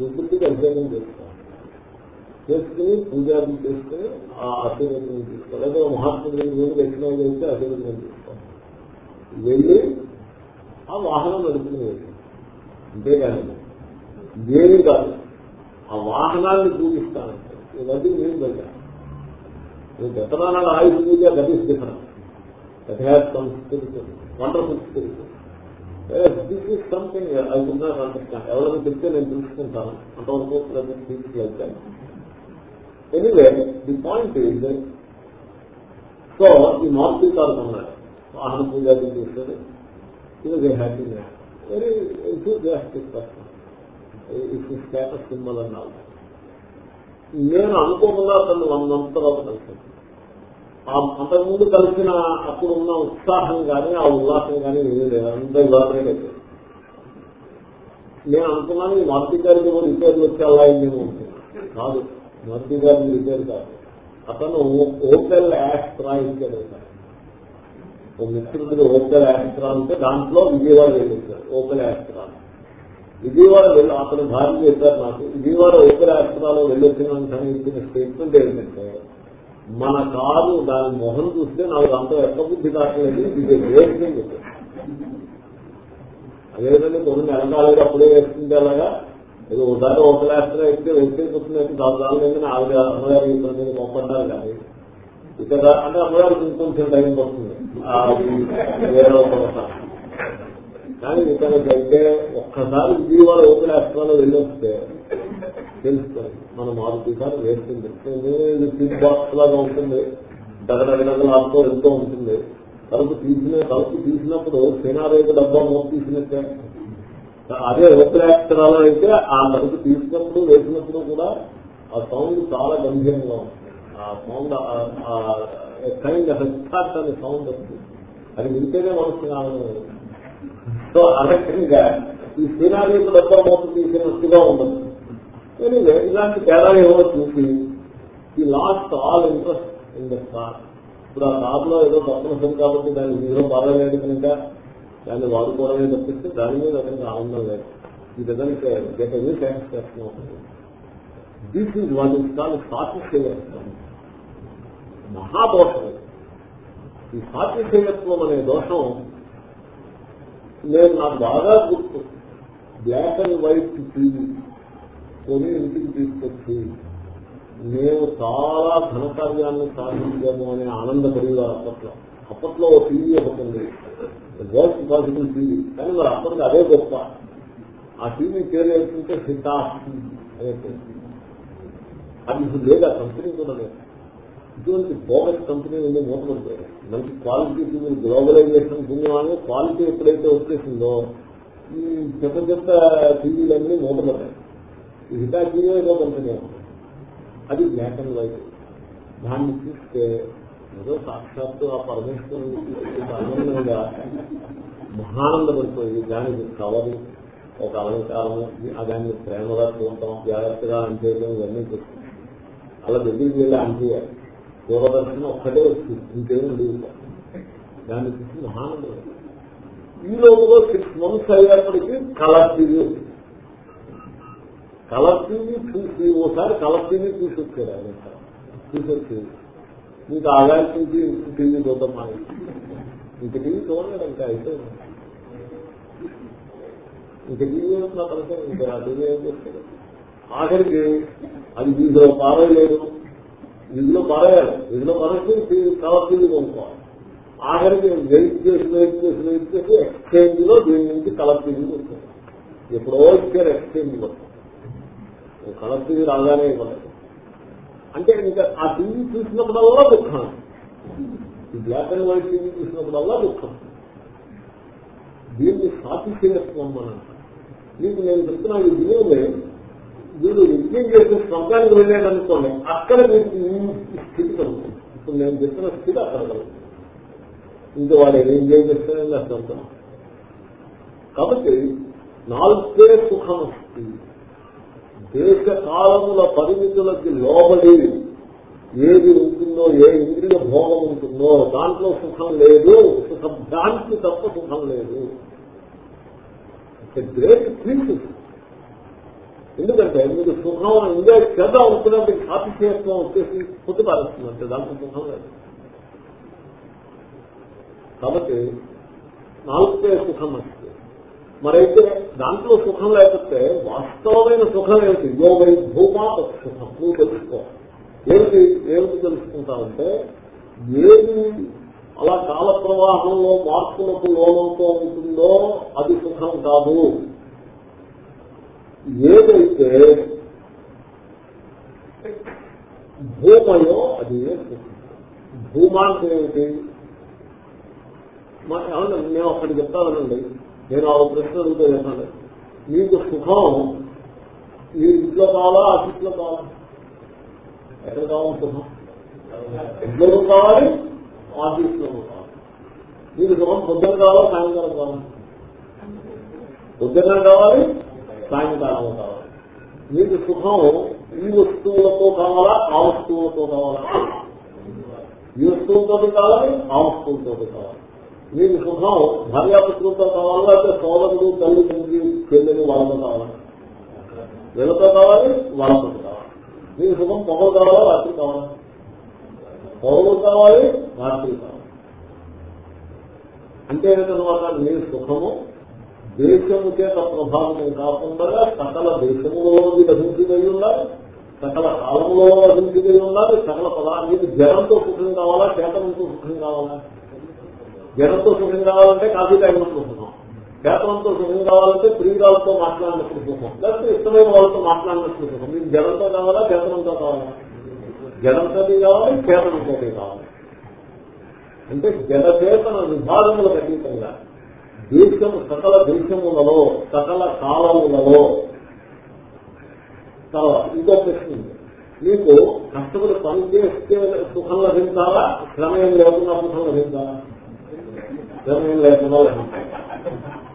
రుద్రుడికి అధ్యయనం చేస్తావు. చేసుకుని పూజారులు చేసుకుని ఆ ఆశీర్వదనం తీసుకో లేదా మహాత్ముడు దగ్గర వెళ్ళి దక్షిణం చేస్తే ఆశీర్వదనం తీసుకో వెళ్ళి ఆ వాహనం నడుపుకుని వెళ్ళి అంతేగాని దేని కాదు. ఆ వాహనాన్ని పూజిస్తానంటే ఇవన్నీ మీరు దగ్గర నువ్వు దత్తనాడు ఆయుధ పూజ గతిస్ సంస్కృతి wonderful spirit this is something I would not ఎవరైనా చెప్తే నేను తెలుసుకుంటాను. అంతవరకు ప్రజెంట్ తీసుకెళ్తాను anyway the point is so ఈ మార్పు కాదు ఉన్నాడు వాహన పూజ చేసేది ఇది హ్యాపీ వెరీ ఎంతూజియాస్టిక్ పర్సన్ ఇది స్టేటస్ సింబల్ అన్నారు నేను అనుకోకుండా అతను వన్ మంత్ తర్వాత కలిసాను అంతకుముందు కలిసిన అప్పుడు ఉన్న ఉత్సాహం కానీ ఆ ఉల్లాసం కానీ ఏమీ లేదు అంత ఇవాపరేట్ అయిపోయింది నేను అనుకున్నాను ఈ మారుతి గారికి కూడా రిపేర్ వచ్చి అలా అయిందేమో కాదు మారుతి గారికి రిపేర్ కాదు అతను ఓపెల్ యాస్ట్రా ఇచ్చాడు. ఓ మిత్రుడికి ఓపెల్ యాస్ట్రా అంటే దాంట్లో విజయవాడ వెళ్ళిచ్చాడు ఓపెల్ యాస్ట్రా విజయవాడ వెళ్ళి అతను భార్య చెప్పారు నాకు విజయవాడ ఓపెల్ యాస్ట్రాలో వెళ్ళొచ్చిన ఇచ్చిన స్టేట్మెంట్ ఏంటంటే మన కారు దాని మొహం చూస్తే నాకు అంత ఎక్క బుద్ధి కావట్లేదు ఇది వేస్ట్ అని చెప్పారు అదేవిధంగా కొన్ని నెలకాలేదు అప్పుడే వేసుకుంటే అలాగా ఏదో ఒకసారి ఒక లాస్ట్గా ఎక్కితే వేసుకెళ్ళిపోతున్నట్టు దాని దాని మీద ఆవిడ అమ్మగారు ఇద్దరు మీద మొప్పంటారు కానీ ఇక్కడ అంటే అమ్మగారికి ఇంకొంచెం టైం పడుతుంది. వేరే ఒక కానీ ఇక్కడ అయితే ఒక్కసారి విజయవాడ ఓపెన్ యాస్ట్రాలో వెళ్ళొస్తే తెలుస్తుంది. మన మారుతి సార్ వేస్తుంది ఇది టిప్ బాక్స్ లాగా ఉంటుంది. దగ్గర ఆడుతూ వెళ్తూ ఉంటుంది తలుపు తీసిన తలుపు తీసినప్పుడు సేనారేక డబ్బా మోపు తీసినట్టే అదే ఓపెన్ అయితే ఆ తలుపు తీసినప్పుడు వేసినప్పుడు కూడా ఆ సౌండ్ చాలా గంభీరంగా ఉంటుంది. ఆ సౌండ్ కైండ్ హెస్టార్ట్ అనే సౌండ్ వస్తుంది. అది వింటేనే మనసు ఆనందం సో అరకంగా ఈ సీనారీ డబ్బా మోపు తీసినట్టుగా ఉండదు. ఎనివే ఇలాంటి తేడా ఏమో చూసి ఈ lost all interest in the star ఇప్పుడు ఆ కార్లో ఏదో తప్పనిసరి కాబట్టి దాన్ని జీరో బాధలేదు కనుక దాన్ని వాడుకోవడమే తప్పిస్తే దాని మీద అతనికి ఆనందం లేదు. ఈ విధానికి గత ఎన్ని సాటిస్ఫాక్షన్ చేస్తున్నాం this is what is call సాటిస్ఫేయత్వం మహాదోషం ఈ సాటిస్ఫేయత్వం అనే దోషం నేను నాకు బాగా గుర్తు. Black and white TV. కొని ఇంటికి తీసుకొచ్చి మేము చాలా ఘనకార్యాన్ని సాధించాము అనే ఆనందపడేవారు అప్పట్లో. అప్పట్లో టీవీ ఒకటి వర్క్ పాసిబుల్ టీవీ కానీ మరి అప్పటికి అదే గొప్ప ఆ టీవీ పేరు ఏంటంటే హితా అనే అది ఇప్పుడు లేదా కంపెనీ కూడా లేదు ఇటువంటి బోగస్ కంపెనీ ఉంది మూతపడిపోయాయి మంచి క్వాలిటీ టీవీ గ్లోబలైజేషన్ పుణ్యమాని క్వాలిటీ ఎప్పుడైతే వచ్చేసిందో ఈ పెద్ద పెద్ద టీవీలన్నీ మూతపడ్డాయి టీవీ ఏదో కంపెనీ అది బ్లాక్ అండ్ వైట్ దాన్ని చూస్తే ఏదో సాక్షాత్తు ఆ పరమేశ్వరుడు ఆనందంగా మహానందపడిపోయి దానికి కవరు ఒక అలంకారం దాన్ని ప్రేమగా చూడటం జాగ్రత్తగా అంచేయడం ఇవన్నీ చూస్తాం అలా దగ్గరికి వెళ్ళి అంచేయాలి దూరదర్శనం ఒక్కటే వచ్చింది. ఇంకేం లేదు. దాన్ని చూసి మహానందం. ఈ లోపల సిక్స్ మంత్స్ అయ్యేప్పటికీ కలర్ టీవీ కలర్ టీవీ చూసి ఓసారి కలర్ టీవీ చూసి వచ్చారు ఆయన. చూసి వచ్చేది మీకు ఆగాల్సింది నుంచి టీవీ చూద్దాం మా ఇంక టీవీ చూడలేదు ఇంకా అయితే. ఇంక టీవీ నా కలిసి ఇంకా టీవీ ఏం చేస్తాడు ఆఖరికి అది వీధిలో పారేయలేదు. వీధిలో పారేయాలి. వీధిలో పారేస్తే కవర్ టీవీ కొనుక్కోవాలి. ఆఖరికి వెయిట్ చేసి వెయిట్ చేసి వెయిట్ చేసి ఎక్స్చేంజ్లో దీని నుంచి కలర్ టీవీ కొనుక్కోవాలి. ఎప్పుడో ఇచ్చారు ఎక్స్చేంజ్లో కలర్ టీవీ రాగానే ఇవ్వలేదు. అంటే ఇంకా ఆ టీవీ చూసినప్పుడల్లా దుఃఖం. బ్లాక్ అండ్ వైట్ టీవీ చూసినప్పుడల్లా దుఃఖం. దీన్ని సాధించేస్తున్నాం మనం మీకు నేను చెప్తున్నా ఈ విలువలే వీడు యజ్ఞం చేసే స్వర్గానికి వెళ్ళాడనుకోండి అక్కడ మీకు ఈ స్థితి కలుగుతుంది. ఇప్పుడు నేను చెప్పిన స్థితి అక్కడ కలుగుతుంది. ఇంకా వాడు ఏం చేస్తారని అర్థం కాబట్టి నాలుగే సుఖం వస్తుంది. దేశ కాలముల పరిమితులకి లోబడి ఏది ఉంటుందో ఏ ఇంద్రియ భోగం ఉంటుందో దాంట్లో సుఖం లేదు సుఖభ్రాంతి తప్ప సుఖం లేదు. గ్రేట్ ప్లీజ్ ఎందుకంటే మీకు సుఖం ఎంజాయ్ చేద్దాం అనుకున్నప్పుడు సాతిశేత్వం వచ్చేసి పొద్దు పారేస్తుందంటే దాంట్లో సుఖం లేదు. కాబట్టి నాలుగు సుఖం వస్తుంది మరైతే దాంట్లో సుఖం లేకపోతే వాస్తవమైన సుఖం ఏమిటి? యోగై భూమా సుఖం. నువ్వు తెలుసుకో. ఏమిటి? ఏమిటి తెలుసుకుంటావంటే ఏది అలా కాల ప్రవాహంలో మార్పులకు లోనంతో ఉంటుందో అది సుఖం కాదు. ఏదైతే భూమయో అది సుఖం? భూమా అంటే ఏమిటి? ఏమన్నా మేము అక్కడికి చెప్తానండి. నేను ఆ ప్రశ్న అడుగుతా చెప్పండి మీకు సుఖం ఈ ఇంట్లో కావాలా ఆఫీస్లో కావాలా ఎక్కడ కావాలి సుఖం? ఇంట్లో కావాలి? ఆఫీస్లో కావాలి. మీకు సుఖం పొద్దున కావాలా సాయంకాలం కావాలి. పొద్దున కావాలి సాయంకాలం కావాలి. మీకు సుఖం ఈ వస్తువులతో కావాలా ఆ వస్తువులతో కావాలా? ఈ వస్తువులతో కావాలి ఆ వస్తువులతో కావాలి. మీకు సుఖం భార్యాపుత్రులతో కావాలా లేకపోతే సోదరుడు తల్లి తండ్రి చెల్లెలు వాళ్ళతో కావాలి. వీళ్ళతో కావాలి వాళ్ళతో కావాలి. మీకు సుఖం పొగలు కావాలా రాత్రి కావాలి? పొగలు కావాలి రాత్రి కావాలి. అంటే ఏంటన్నమాట మీ సుఖము దేశము చేత ప్రభావితం కాకుండా సకల దేశములో లభించిదై ఉండాలి సకల కాలంలో లభించిదై ఉండాలి సకల పదార్థానికి జనంతో సుఖం కావాలా చేతనంతో సుఖం కావాలా? జనంతో సుఖం కావాలంటే కాఫీ తాగినప్పుడు సుఖం చేతనంతో సుఖం కావాలంటే ప్రియురాలతో మాట్లాడినప్పుడు సుఖం లేకపోతే ఇష్టమైన వాళ్ళతో మాట్లాడినప్పుడు సుఖం మీకు జనంతో కావాలా చేతనంతో కావాలా? జనంతో కావాలి చేతనంతో కావాలి. అంటే జనచేతన విభాగములకు అతీతంగా దేశము సకల దేశములలో సకల కాలములలో తర్వాత ఇంకో ప్రశ్న మీకు కష్టపడి పని చేస్తే సుఖం లభించాలా? శ్రమయం లేకుండా సుఖం లభించాలా? ధర్మం లేకుండా లభించాలి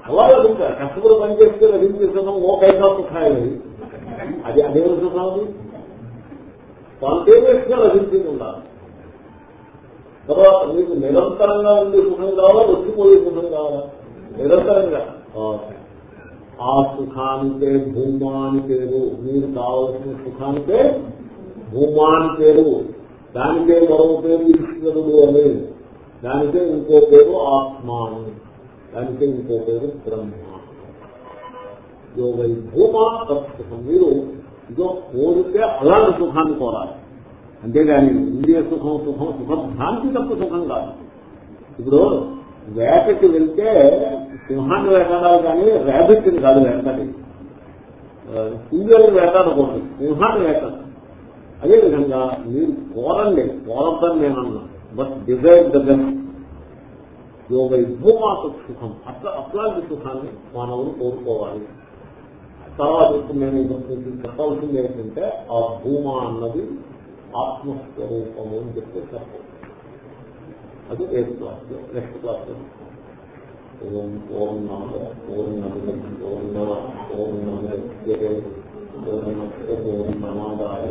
అలా లభించాలి కష్టపడి పని చేస్తే లభించే సుఖం ఓ కైనా సుఖాయి అది అదే సుఖం అది స్పాంటేనియస్ లభించింది ఉండాలి తర్వాత మీకు నిరంతరంగా ఉండే సుఖం కావాలా వచ్చిపోయే సుఖం కావాలా నిరంతరంగా ఆ సుఖానికే భూమాని పేరు మీరు కావాల్సిన సుఖానికే భూమా అని పేరు దానికే మరో పేరు ఈశ్వరుడు అనేది దానికే ఇంకో పేరు ఆత్మాని. దానికే ఇంకో పేరు బ్రహ్మ. యోగై భూమా తత్సుఖం మీరు ఇదో కోరితే అలాంటి సుఖాన్ని కోరాలి. అంతేగాని ఇంద్రియ సుఖం సుఖం సుఖం భ్రాంతి తప్ప సుఖం కాదు. ఇప్పుడు వేటకి వెళ్తే సింహాన్ని వేటాడాలి కానీ ర్యాబిట్ని కాదు వేటాడి కుందేలు వేటాడకూడదు. సింహాన్ని వేటాడు. అదేవిధంగా మీరు కోరండి. కోరద్దని నేను అన్నా బట్ డిజైర్ ద బెస్ట్ యోగ భూమాత సుఖం అట్లా అట్లాంటి సుఖాన్ని మానవులు కోరుకోవాలి తర్వాత ఇప్పుడు నేను చెప్పాల్సింది ఏంటంటే ఆ భూమా అన్నది ఆత్మస్వరూపము అని చెప్తే చెప్పు అది ఎయిత్ క్లాస్ నెక్స్ట్ క్లాస్ ఓం పూర్ణ పూర్ణ పూర్ణ పూర్ణమే పూర్ణమాదాయ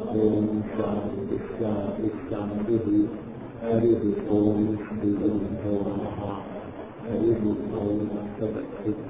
ओम शांति शांति शांति हरि ओम श्री ओम नमः हरि ओम सब ठीक